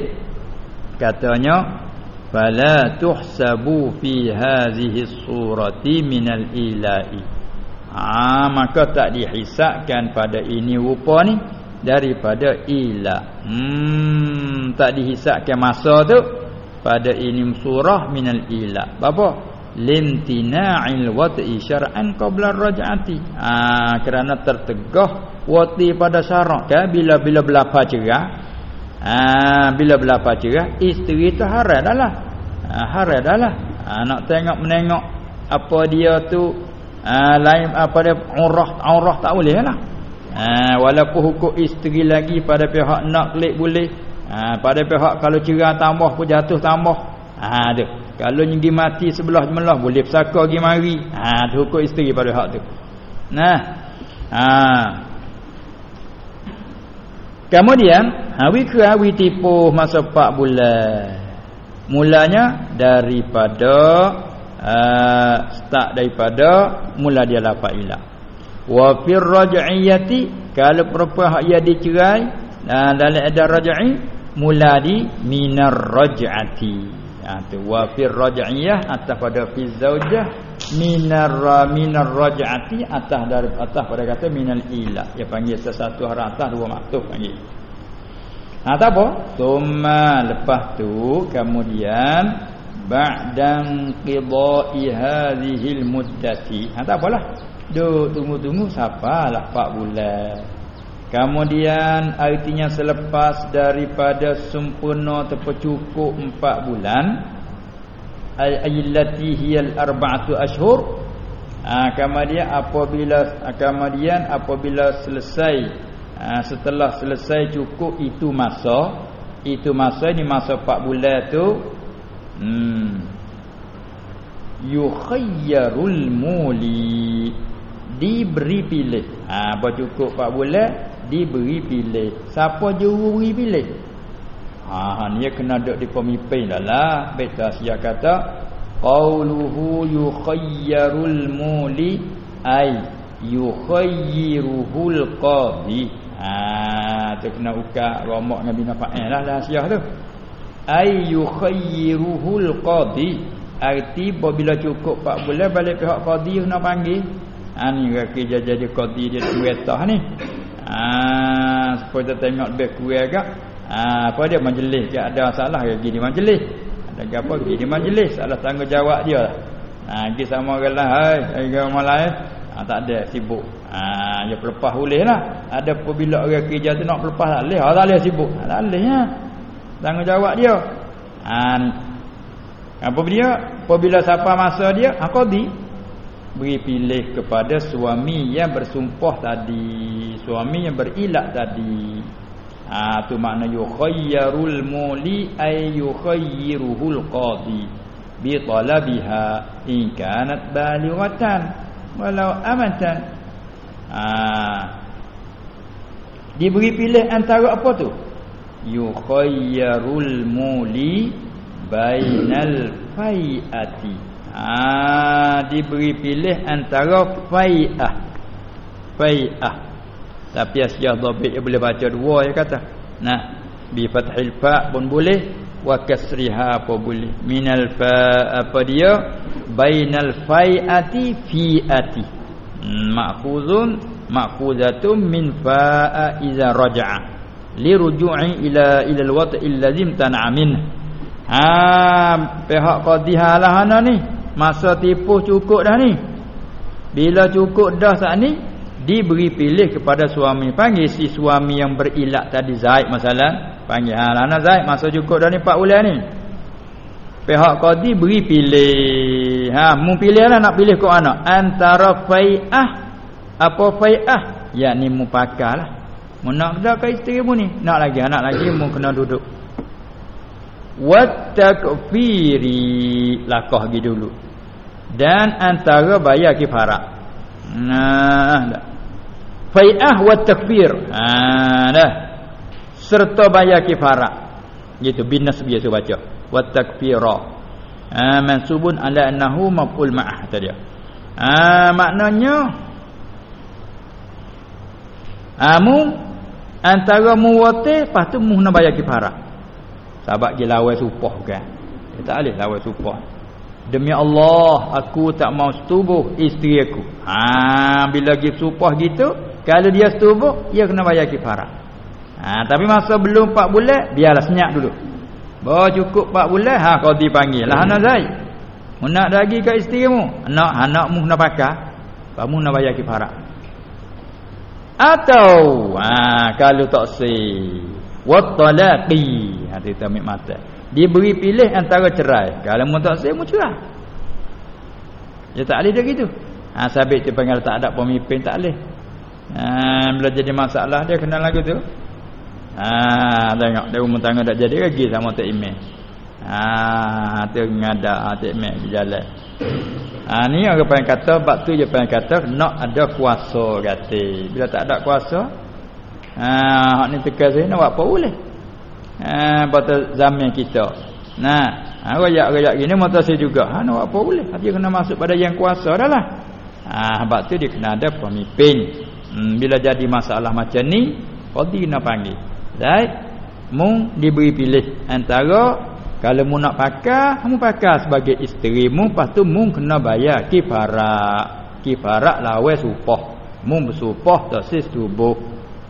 Katanya. Fala tuhsabu fi hazihi surati minal ila'i. Ha, maka tak dihisapkan pada ini rupa ni daripada ila. Hmm, tak dihisapkan masa tu pada ini surah minal ila. Apa? Limtina'il wat'i syar'an qabla raj'ati. Ha, kerana tertegah wati pada syarat kan bila-bila berlapa cerah. Ha, bila berlapa cerah isteri tu haram dah lah. Ha, haram dah lah. Ha, nak tengok menengok apa dia tu ha, lain apa dia aurah aurah tak boleh lah ha, walaupun hukum isteri lagi pada pihak nak klik boleh ha, pada pihak kalau cerai tambah pun jatuh tambah ha tu kalau nyingi mati sebelah jemelah boleh pesaka pergi mari. Ha tu hukum isteri pada hak tu. Nah. Ha. Kemudian hawi ke hawi tipu masa 4 bulan. Mulanya daripada uh, start daripada mula dia lafa ilah wa fir raj'iyati kalau perempuan hak ia dicerai uh, dalam ada raj'i mula di minar raj'ati ha tu. Wa fir raj'iyah atas pada fi zaujah minar minar raj'ati atas dari atas pada kata minal ilah dia panggil sesuatu hara atas dua maktub panggil. Ha tak apa? Summa lepas tu kemudian ba'dan qida'i hadhihi al-muddati ha tak apalah. Duk tunggu-tunggu sabarlah 4 bulan kemudian artinya selepas daripada sempurna tercukup 4 bulan ayillati hiyal arba'atu ashhur ha, kemudian apabila kemudian apabila selesai ha, setelah selesai cukup itu masa itu masa ni masa 4 bulan tu hmm yukhayyarul muli diberi pilih. Ha cukup 4 bulan diberi pilih siapa juru beri pilih ha ni kena duduk di pemimpin dahlah beta sia kata qauluhu yukhayyarul muli ai yukhayyiruhul qadi Ha tu kena ukat romak dengan bina fa'il lah rahsia tu. Ay yukhayyiruhul qadi. Arti bila cukup 4 bulan balik pihak qadi nak panggil. Ha ni kerja jadi qadi dia tuetah ni. Ha supaya kita tengok lebih kurang agak. Ha apa dia majlis ke ada masalah ke gini majlis. Ada apa gini majlis salah tanggungjawab dia. Ha pergi sama orang lain, hai orang lain. Ha tak ada sibuk. Ha dia pelepah boleh lah. Ada apabila orang kerja tu nak pelepah tak boleh. Ha tak boleh sibuk. Tak boleh ya. Tanggungjawab dia. Ni. Apa dia? Apabila siapa masa dia, ha qadi beri pilih kepada suami yang bersumpah tadi, suami yang berilak tadi. Ha tu makna yukhayyarul muli ay yukhayyiruhul qadi bi talabiha in kanat balighatan walau amatan. Ha. diberi pilih antara apa tu? Yukhayyarul muli bainal faiati. Ha diberi pilih antara faiah. Faiah tapi asyah dhabit boleh baca dua ya kata nah bi fathil fa pun boleh wa kasriha apa boleh. Minal fa apa dia? Bainal faiati fiati. Ma'khuzun ma'khuzatun min fa'a iza raja'a. Li ruju'i ila ila al-wat' allazim tan'a min ha pihak qadhi halah ni masa tipu cukup dah ni. Bila cukup dah saat ni diberi pilih kepada suami. Panggil si suami yang berilak tadi Zaid masalah. Panggil ha lana Zaid masa cukup dah ni 4 bulan ni. Pihak qadi beri pilih. Ha mu pilihlah nak pilih ke anak. Antara fai'ah apa fai'ah? Yakni mu pakalah mu nak dak ke isteri mu ni? Nak lagi anak lagi mu kena duduk. Wat takfiri lakah gi dulu. Dan antara bayar kifarat. Nah dak fai'ah wat takfir ha dah. Serta bayar kifarat. Gitu binas biasa baca. Wa takfira ha mansubun ala annahu maf'ul ma'ah tadi ha maknanya amu antara muwate lepas tu mu nak bayar kifarah sebab dia lawan supah kan dia tak boleh lawan supah. Demi Allah aku tak mau setubuh isteri aku. Ha bila dia supah gitu kalau dia setubuh dia kena bayar kifarah ha tapi masa belum 4 bulan biarlah senyap dulu Bawa cukup 4 bulan ha kau dipanggil lah anak. Mu nak lagi kat isteri mu? Anak anakmu nak pakai. Kamu nak bayar kifarat. Atau ha kalau tak si wa talaqi hati tamik mata. Diberi pilih antara cerai. Kalau mu tak si mu cerai. Ya tak boleh dia gitu. Ha sabit tu panggil tak ada pemimpin tak boleh. Ha bila jadi masalah dia kena lagu tu. Ha tengok dia rumah tangga dak jadi lagi sama tak email. Ha tu ngada tak email di jalan. Ha ni orang paling kata bab tu je paling kata nak ada kuasa kata. Bila tak ada kuasa ha hak ni tekan saya nak buat apa boleh. Ha pada zaman kita. Nah, ha royak-royak gini mata saya juga. Ha nak buat apa boleh. Dia kena masuk pada yang kuasa dah lah. Ha bab tu dia kena ada pemimpin. Hmm, bila jadi masalah macam ni, qadi nak panggil. Baik. Mu diberi pilih antara kalau mu nak pakai, mu pakai sebagai isteri mu, lepas tu mu kena bayar kifarat. Kifarat lawan supah. Mu bersupah tersis tubuh.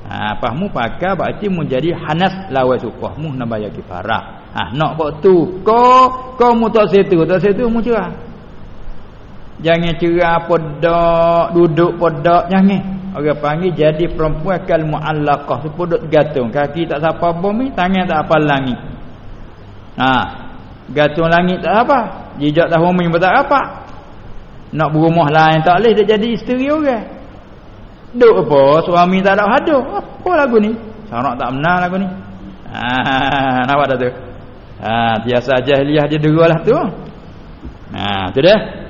Ha, pas mu pakai berarti mu jadi hanas lawan supah. Mu kena bayar kifarat. Ha, nak buat tu. Kau, kau mu tak situ, tak situ mu cerah. Jangan cerah podak, duduk podak, jangan. Orang panggil jadi perempuan kal muallaqah sepuduk gantung kaki tak sapa bumi tangan tak apa langit. Ha. Gantung langit tak apa. Jejak tahu bumi tak apa. nak berumah lain tak boleh dia jadi isteri orang. Duk apa suami tak ada haduh apa lagu ni? Syarat tak benar lagu ni. Ha nampak dah tu? Ha biasa jahiliah dia lah tu. Ha tu dah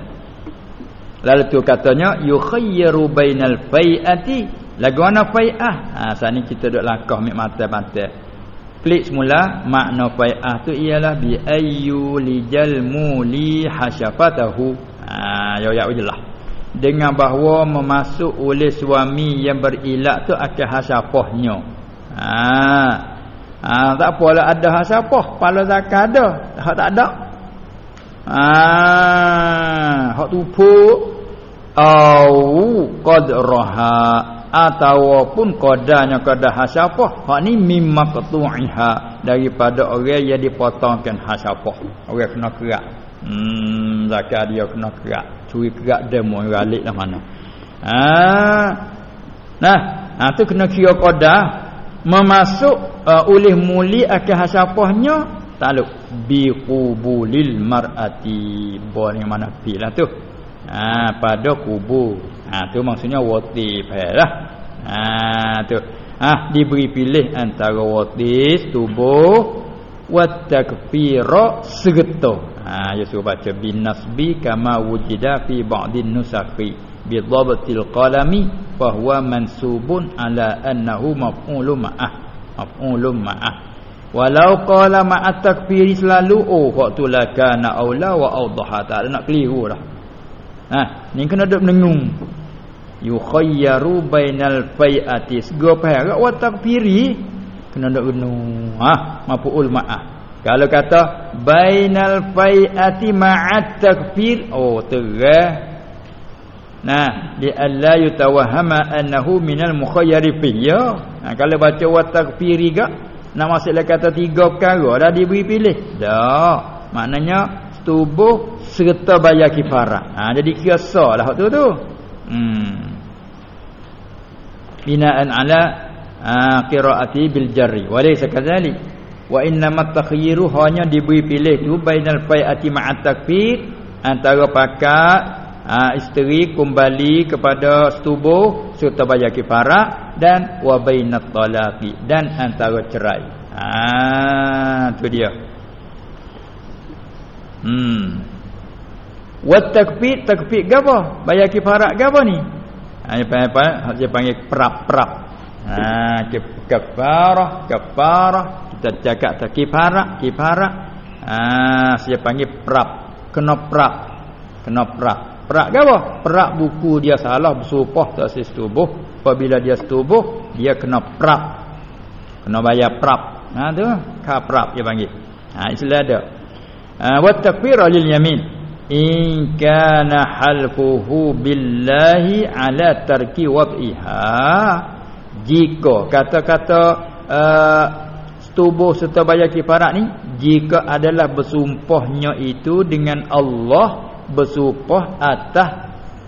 lalu tu katanya yukhayyaru bainal fai'ati lagu mana fai'ah ha saat ni kita duk langkah mik mata-mata klik semula makna fai'ah tu ialah bi ayyu lijal muli hasyafatahu Ha ya ya jelas. Dengan bahawa memasuk oleh suami yang berilak tu akan hasapahnya. Ha. Ha tak apalah ada hasapah, pala zakat ada. Hak tak ada. Ha hak tupuk au qadraha ataupun qadanya qada hasapah hak ni mimma qatu'iha daripada orang yang dipotongkan hasapah orang kena kerak Hmm, zakat dia kena kerak. Curi kerak demo balik lah mana. Ha. Nah, ha tu kena kira qada memasuk uh, oleh muli akan hasapahnya taluk bi qubulil mar'ati. Yang mana pi lah tu. Ha pada kubur. Ha tu maksudnya wati lah. Ha tu. Ha diberi pilih antara wati tubuh wa takfira segeto ha ya suruh baca bin nasbi kama wujida fi ba'din nusakhi bi dhabtil qalami fa huwa mansubun ala annahu maf'ulun ma'ah maf'ulun ma'ah walau qala ma'at takfiri selalu oh waktu la kana aula wa awdaha tak nak keliru dah ha ni kena duk menengung. Yukhayyaru bainal fai'ati. Sego perak wa takfiri kena duk gunung ha maf'ul ma'ah. Kalau kata bainal fai'ati ma'at takfir oh terah Nah, li alla yutawahhama annahu minal mukhayyari ya. Nah, kalau baca wa takfiri gak nak masuklah kata tiga perkara dah diberi pilih. Dah. Maknanya tubuh serta bayar kifarah. Ha, jadi kira sah lah tu. Hmm. Binaan ala uh, qiraati bil jarri. Wa laysa kadzalik wa innamat takhyiru hanya diberi pilih tu bainal fai'ati ma'at takfir antara pakat ha, isteri kembali kepada setubuh serta bayar kifarah dan wa bainat talaqi dan antara cerai ha tu dia hmm. Wa takfir takfir gapo bayar kifarah gapo ni? Ha apa? Dia panggil perap-perap ha kafarah kafarah kita cakap tak kifarak kifarak ah saya panggil prap. Kena prap. Kena prap. Prap ke apa? Prap buku dia salah bersupah tak setubuh. Apabila dia setubuh dia kena prap. Kena bayar prap. Ha tu. Ka prap dia panggil. Ha istilah ada. ha, wa takfir lil yamin? In kana halfuhu billahi ala tarki wad'iha. Jika kata-kata uh, tubuh serta bayar kifarat ni jika adalah bersumpahnya itu dengan Allah bersumpah atas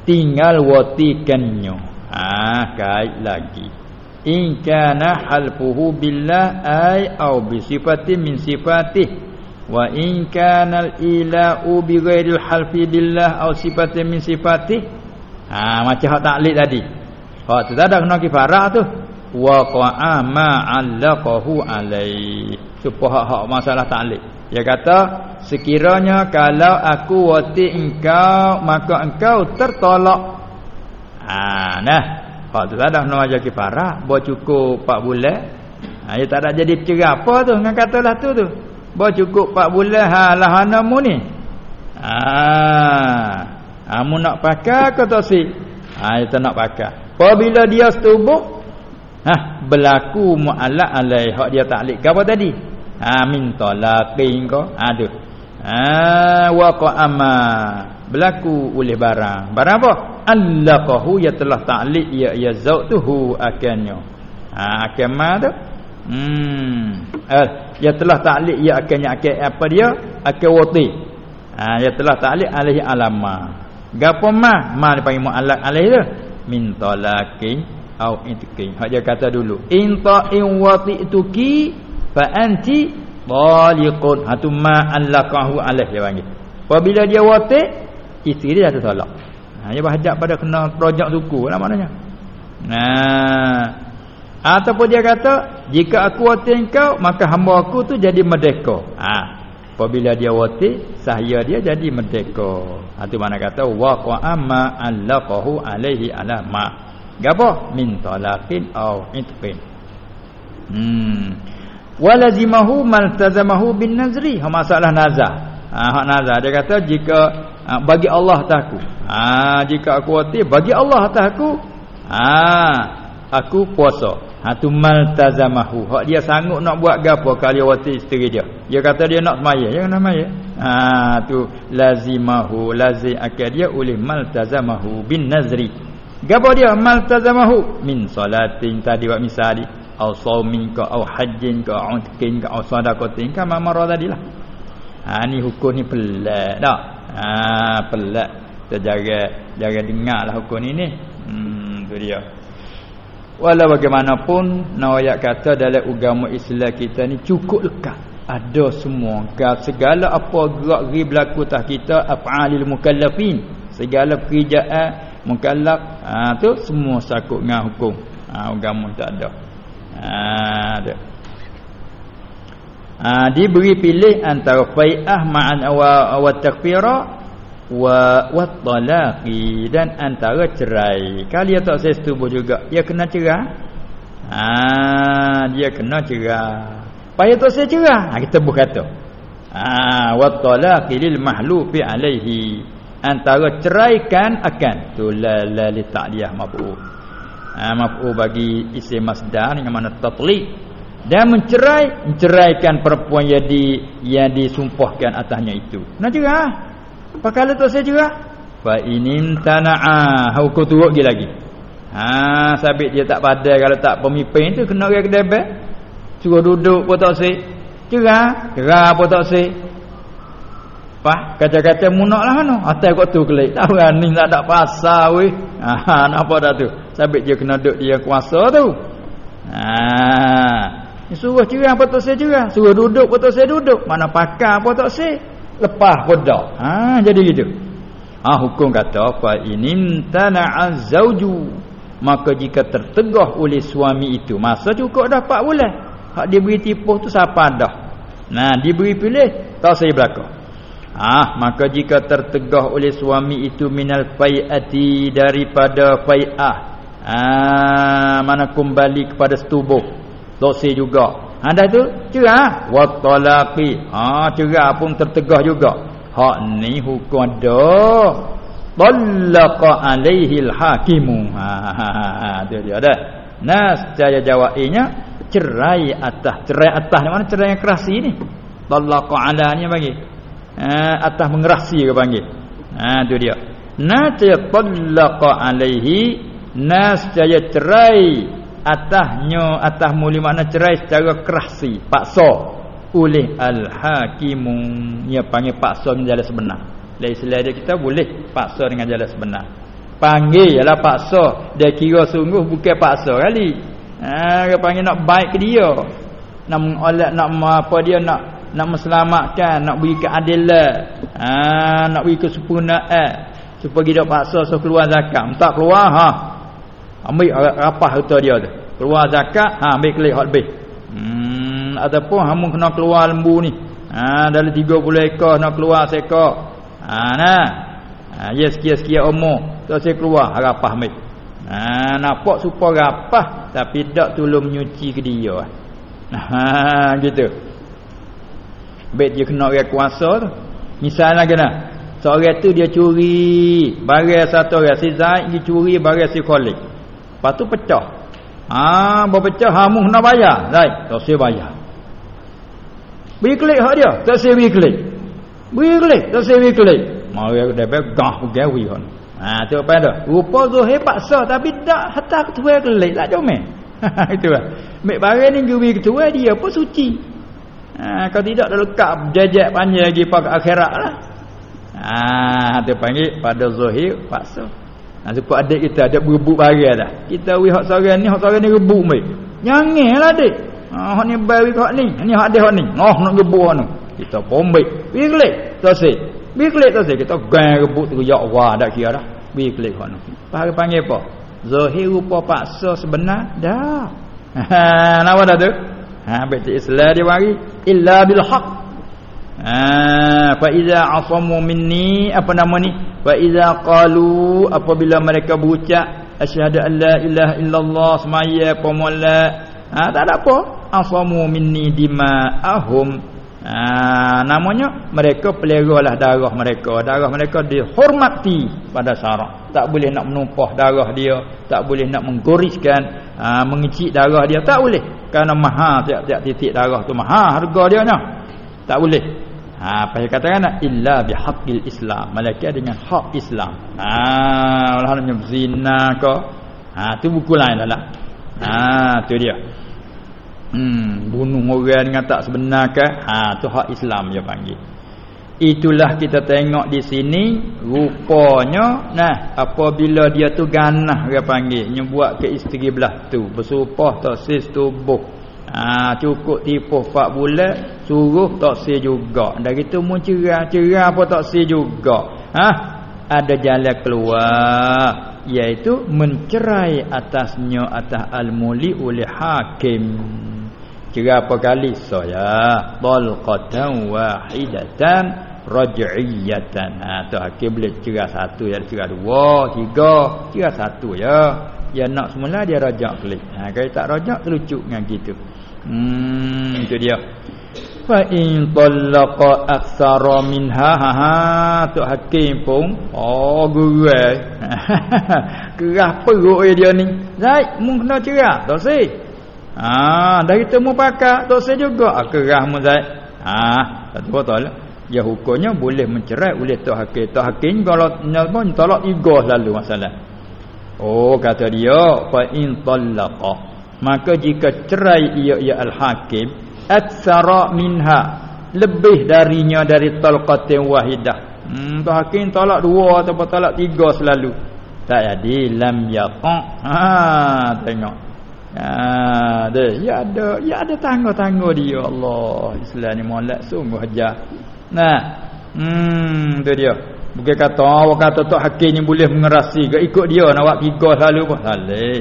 tinggal watikannya. Ah kait lagi. In kana halfuhu billah ay au bi sifatin min sifatih wa in kana al ila'u bi ghairil halfi billah au sifatin min sifatih. Ha macam hak taklid tadi. Hak tu tak ada kena kifarah tu. Waqa'a ma 'allaqahu alai supaya hak masalah ta'liq. Dia kata sekiranya kalau aku wati engkau maka engkau tertolak. Ha nah. Hak tu dah nak ajar kifarah bo cukup 4 bulan. Ha dia tak ada jadi cerai apa tu dengan katalah tu tu bo cukup 4 bulan ha lahanamu ni ha kamu nak pakai ke tak si ha dia nak pakai apabila dia setubuh Ha berlaku muallaq alai hak dia taklik apa tadi? Ha min talaqin ko? Aduh. Ha waqa amma berlaku oleh barang. Barang apa? Allaqahu ya telah taklik ya ya zautuhu akannya. Ha akan tu? Hmm. Eh ya telah taklik ya akannya akan apa dia? Akan wati. Ha ya telah taklik alaihi alama. Gapo ma? Ma dipanggil muallaq alaihi tu. Min talaqin au intiqi hak dia kata dulu inta in wati'tuki fa anti taliqun hatu ma allaqahu alaih dia panggil apabila dia wati isteri dia tertolak Ha dia berhadap pada kena projek suku lah maknanya. Nah. Ataupun dia kata, jika aku watin kau, maka hamba aku tu jadi merdeka. Ha. Apabila dia watin, sahaya dia jadi merdeka. Ha tu mana kata waqa'a ma allaqahu alaihi ala ma. Gapo? Min talaqin au itqin. Hmm. Walazimahu maltazamahu bin nazri. Ha masalah nazar. Ha hak nazar dia kata jika ha, bagi Allah tahu. Ha jika aku watin bagi Allah tahu. Ha aku puasa. Ha tu maltazamahu. Hak dia sanggup nak buat gapo kalau wati isteri dia. Dia kata dia nak semaya, jangan nak semaya. Ha tu lazimahu, lazim akal dia oleh maltazamahu bin nazri. Gapo dia maltazamahu min salatin tadi buat misal au saumin ka au hajjin ka au utqin ka au sadaqatin ka mamara tadilah. Ha ni hukum ni pelat dak. Ha pelat. Kita jaga jaga dengarlah hukum ni ni. Hmm tu dia. Walau bagaimanapun Nawayak kata dalam agama Islam kita ni cukup lekat. Ada semua. Segala apa gerak-geri berlaku atas kita Af'alil mukallafin. Segala pekerjaan mukallaf ha, tu Semua sakut dengan hukum. Ha, Agama tak ada. Ha, ada. Ha, Diberi pilih antara Fai'ah ma'an awal takfirah wa wattalaqi dan antara cerai. Kalau tak setuju juga dia kena cerai ha dia kena cerai payah tak saya cerai ha, kita buh kata. Ha wattalaqi lil mahlufi alaihi. Antara ceraikan akan. Tu la la li ta'liyah mafu. Ha mafu bagi isim masdar dengan mana tatliq dan mencerai menceraikan perempuan yang di yang disumpahkan atasnya itu. Nak cerai Pakala tu saya juga. Fa inim tana'a hukum turut lagi lagi. Ha sabit dia tak padai kalau tak pemimpin tu kena ke kedai Suruh duduk pun tak sih. Cerah, cerah pun tak sih. Pak kata-kata munak lah mana? Atas kau tu kelik. Tak berani tak ada pasal weh. Ha napa dah tu? Sabit dia kena duduk dia kuasa tu. Ha Suruh cerah pun tak sih cerah. Suruh duduk pun tak sih duduk. Mana pakar pun tak sih lepas pun ha jadi gitu. Ha hukum kata fa inim tana'a zauju maka jika tertegah oleh suami itu masa cukup dah 4 bulan. Hak dia beri tipuh tu siapa dah? Nah diberi pilih tak saya belaka ah maka jika tertegah oleh suami itu minal fai'ati daripada fai'ah. Ah mana kembali kepada setubuh. Dosa juga ada tu cerah wa talaqi. Ha cerah pun tertegah juga. Hak ni hukum ada. Talaqa alaihi al-hakim. Ha, ha, ha, ha tu dia dah. Nas caya jawabnya cerai atas. Cerai atas ni mana cerai yang keras ni? Talaqa ala ni bagi. Ha atas mengerasi ke panggil. Ha tu dia. Nas caya talaqa alaihi nas caya cerai atahnya atah muli makna cerai secara kerasi paksa. Oleh al-hakimu. Dia panggil paksa dengan jalan sebenar. Islam dia kita boleh paksa dengan jalan sebenar. Panggil ialah paksa. Dia kira sungguh bukan paksa kali. Ha dia panggil nak baik ke dia. Nak mengolat nak apa dia nak nak meselamatkan nak beri keadilan. Ha nak beri kesempurnaan supaya dia paksa so keluar zakat tak keluar ha ambil rapah harta dia tu. Keluar zakat ha ambil kelik hak lebih hmm ataupun hamun kena keluar lembu ni. Ha dalam 30 ekor nak keluar seekor. Ha nah. Ha ya sekian-sekian umur. Tu saya keluar rapah ambil. Ha nampak supaya rapah tapi tak tolong nyuci ke dia. Ha gitu. Bet dia kena orang kuasa tu. Misalnya kena seorang tu dia curi barang satu orang. Si Zaid dia curi barang si Khalid Lepas tu pecah. Ha, berpecah hamu nak bayar. Right, tak bayar. Beri klik hak dia, tak saya beri klik. Beri klik, tak saya beri klik. Mari aku dapat gah pegawi kan. Ha, tu apa dah? Rupa tu hebat sah tapi tak hatta ketua klik lah jomel. Itu lah. Mek barang ni jubi ketua dia pun suci. Ha, kalau tidak dah lekat jajak panjang lagi pada akhirat lah. Ha, tu panggil pada zuhir paksa. Ha sebab adik kita ada berebut barang dah. Kita wi hak seorang ni, hak seorang ni rebut mai. Nyangelah adik. Ha hak ni bagi hak ni. Ni hak dia hak ni. Ngoh nak rebut anu. Kita pombek. Tosik. Wi kelik tosik kita gang rebut tu ya Allah dak kira dah. beri klik kono apa panggil apa zahir rupa paksa sebenar dah ha nama dah tu ha betul Islam dia mari illa bil haq ha fa iza asamu minni apa nama ni fa iza qalu apabila mereka berucap asyhadu an la ilaha illallah semaya pemola ha tak ada apa asamu minni dima'ahum Ha, namanya mereka peleralah darah mereka. Darah mereka dihormati pada syarak. Tak boleh nak menumpah darah dia, tak boleh nak menggoriskan, ha, mengicik darah dia, tak boleh. Karena mahal tiap-tiap titik darah tu mahal harga dia nya. Tak boleh. Ha, apa yang katakan illa bihaqqil Islam. Malaikat dengan hak Islam. Ha, Allah namanya zina ke? Ha, tu buku lain dah Ha, tu dia. Hmm, bunuh orang dengan tak sebenar ke? Ha, tu hak Islam dia panggil. Itulah kita tengok di sini rupanya nah apabila dia tu ganah dia panggil buat ke isteri belah tu bersupah taksis tubuh ha, cukup tipu 4 bulan suruh taksis juga dari tu mu cerah cerah apa taksis juga ha ada jalan keluar iaitu mencerai atasnya atas al-muli oleh hakim Kira apa kali saya talqatan wahidatan raj'iyatan. Ha tu hakim boleh cerah satu ya cerah dua, tiga, cerah satu ya. Ya nak semula dia rajak klik. Ha kalau tak rajak terlucuk dengan gitu. Hmm itu dia. Fa in talaqa aktsara minha ha ha tu hakim pun oh gerai. Kerah perut dia ni. Zaid mun kena cerah. Tak sih. Ah, dari temu pakak tak sah juga ah, kerah muzai. Ah, tak betul. Ya hukumnya boleh mencerai oleh tok hakim. Tok hakim kalau nyalpon tolak tiga selalu masalah. Oh kata dia fa in talaqa. Maka jika cerai ia ia al hakim atsara minha lebih darinya dari talqatin wahidah. Hmm tok hakim tolak dua atau tolak tiga selalu. Tak jadi lam yaqa. Ha tengok. Ha deh ya ada ya ada tangga-tangga dia Allah Islam ni molek sungguh aja. Nah. Hmm tu dia. Bukan kata awak kata tok hakim ni boleh mengerasi ke ikut dia nak buat tiga selalu pun saleh.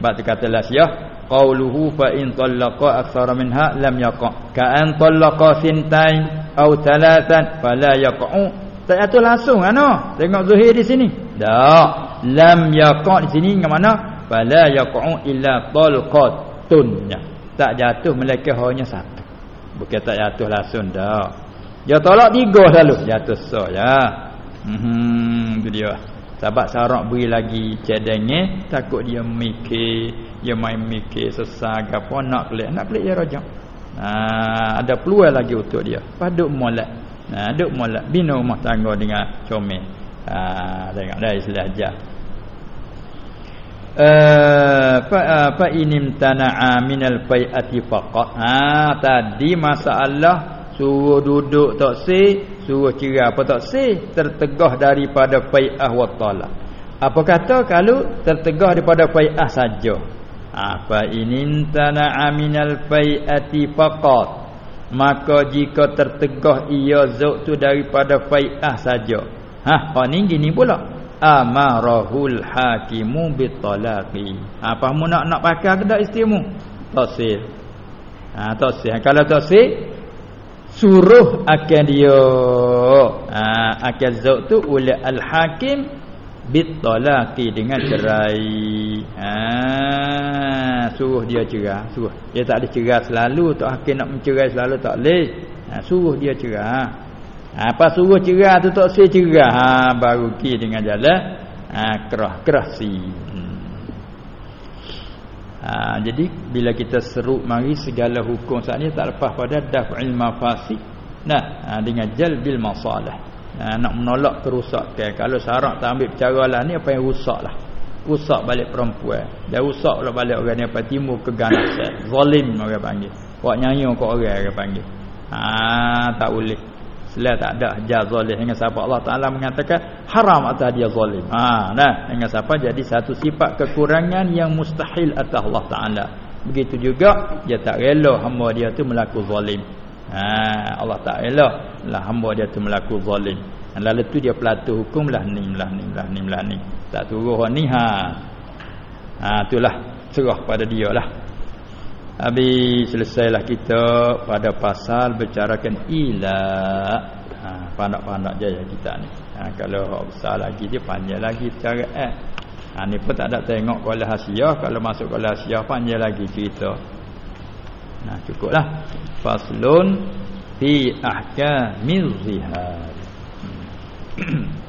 Bab tu kata lah sia qauluhu fa in talaqa aktsara minha lam yaqa. Ka an talaqa sintain au thalathan fala yaqa'u. Tak atur langsung ano. Tengok zuhir di sini. Tak. Lam yaqa di sini dengan mana? fala yaqa'u illa talqatun tak jatuh melainkan hanya satu bukan tak jatuh langsung dah dia tolak tiga selalu jatuh so ya hmm tu dia sebab syarat beri lagi cadangnya takut dia mikir dia main mikir sesat apa nak kelik nak kelik dia rajak ha, ada peluang lagi untuk dia. Paduk molek. Ha, duk molek. Bina rumah tangga dengan comel. Ha, tengok dah istilah jah. Eh, fa fa inimtana'a minal bai'ati faqat. Ha tadi masalah suruh duduk tak sih suruh cerai apa tak sih tertegah daripada bai'ah wa talaq apa kata kalau tertegah daripada bai'ah saja ha fa inimtana'a minal bai'ati faqat. Maka jika tertegah ia zauq tu daripada bai'ah saja. Ha ni gini pula. Amarahul hakimu bitalaqi. Apa mu nak nak pakai ke dak istimu tasih. Ha tasih. Kalau tasih suruh akan dia. Ha akan zat tu oleh al hakim bitalaqi dengan cerai ha suruh dia cerai suruh dia tak ada cerai selalu tu hakim nak mencerai selalu tak leh ha suruh dia cerai Ha, apa suruh cerah tu tak sih cerah ha, baru ki dengan jalan ha, kerah kerah si. Hmm. Ha, jadi bila kita seru mari segala hukum saat ni tak lepas pada daf'il mafasid. Nah, ha, dengan jalbil masalah. Ha, nak menolak kerusakan. Kalau syarat tak ambil cara lah ni apa yang rusaklah. Rusak balik perempuan. Dah rusak pula balik orang ni apa timur keganasan. Zalim orang panggil. Buat nyanyi kau orang orang panggil. Ha, tak boleh. Selah tak ada hajar zalim dengan siapa Allah Taala mengatakan haram atas dia zalim. Ha nah dengan siapa jadi satu sifat kekurangan yang mustahil atas Allah Taala. Begitu juga dia tak rela hamba dia tu melaku zalim. Ha Allah tak rela lah hamba dia tu melaku zalim. Lalu tu dia pelatuh hukum lah ni lah ni lah ni lah ni. Tak turun ni ha. Ha itulah serah pada dia lah. Habis selesailah kita pada pasal bercarakan ila. Ha pandak-pandak jaya kita ni. Ha kalau besar lagi dia panjang lagi cara eh. Ha ni pun tak ada tengok kuala hasiah kalau masuk kuala hasiah panjang lagi cerita. Nah cukuplah. Faslun fi ahkamil zihar. Hmm.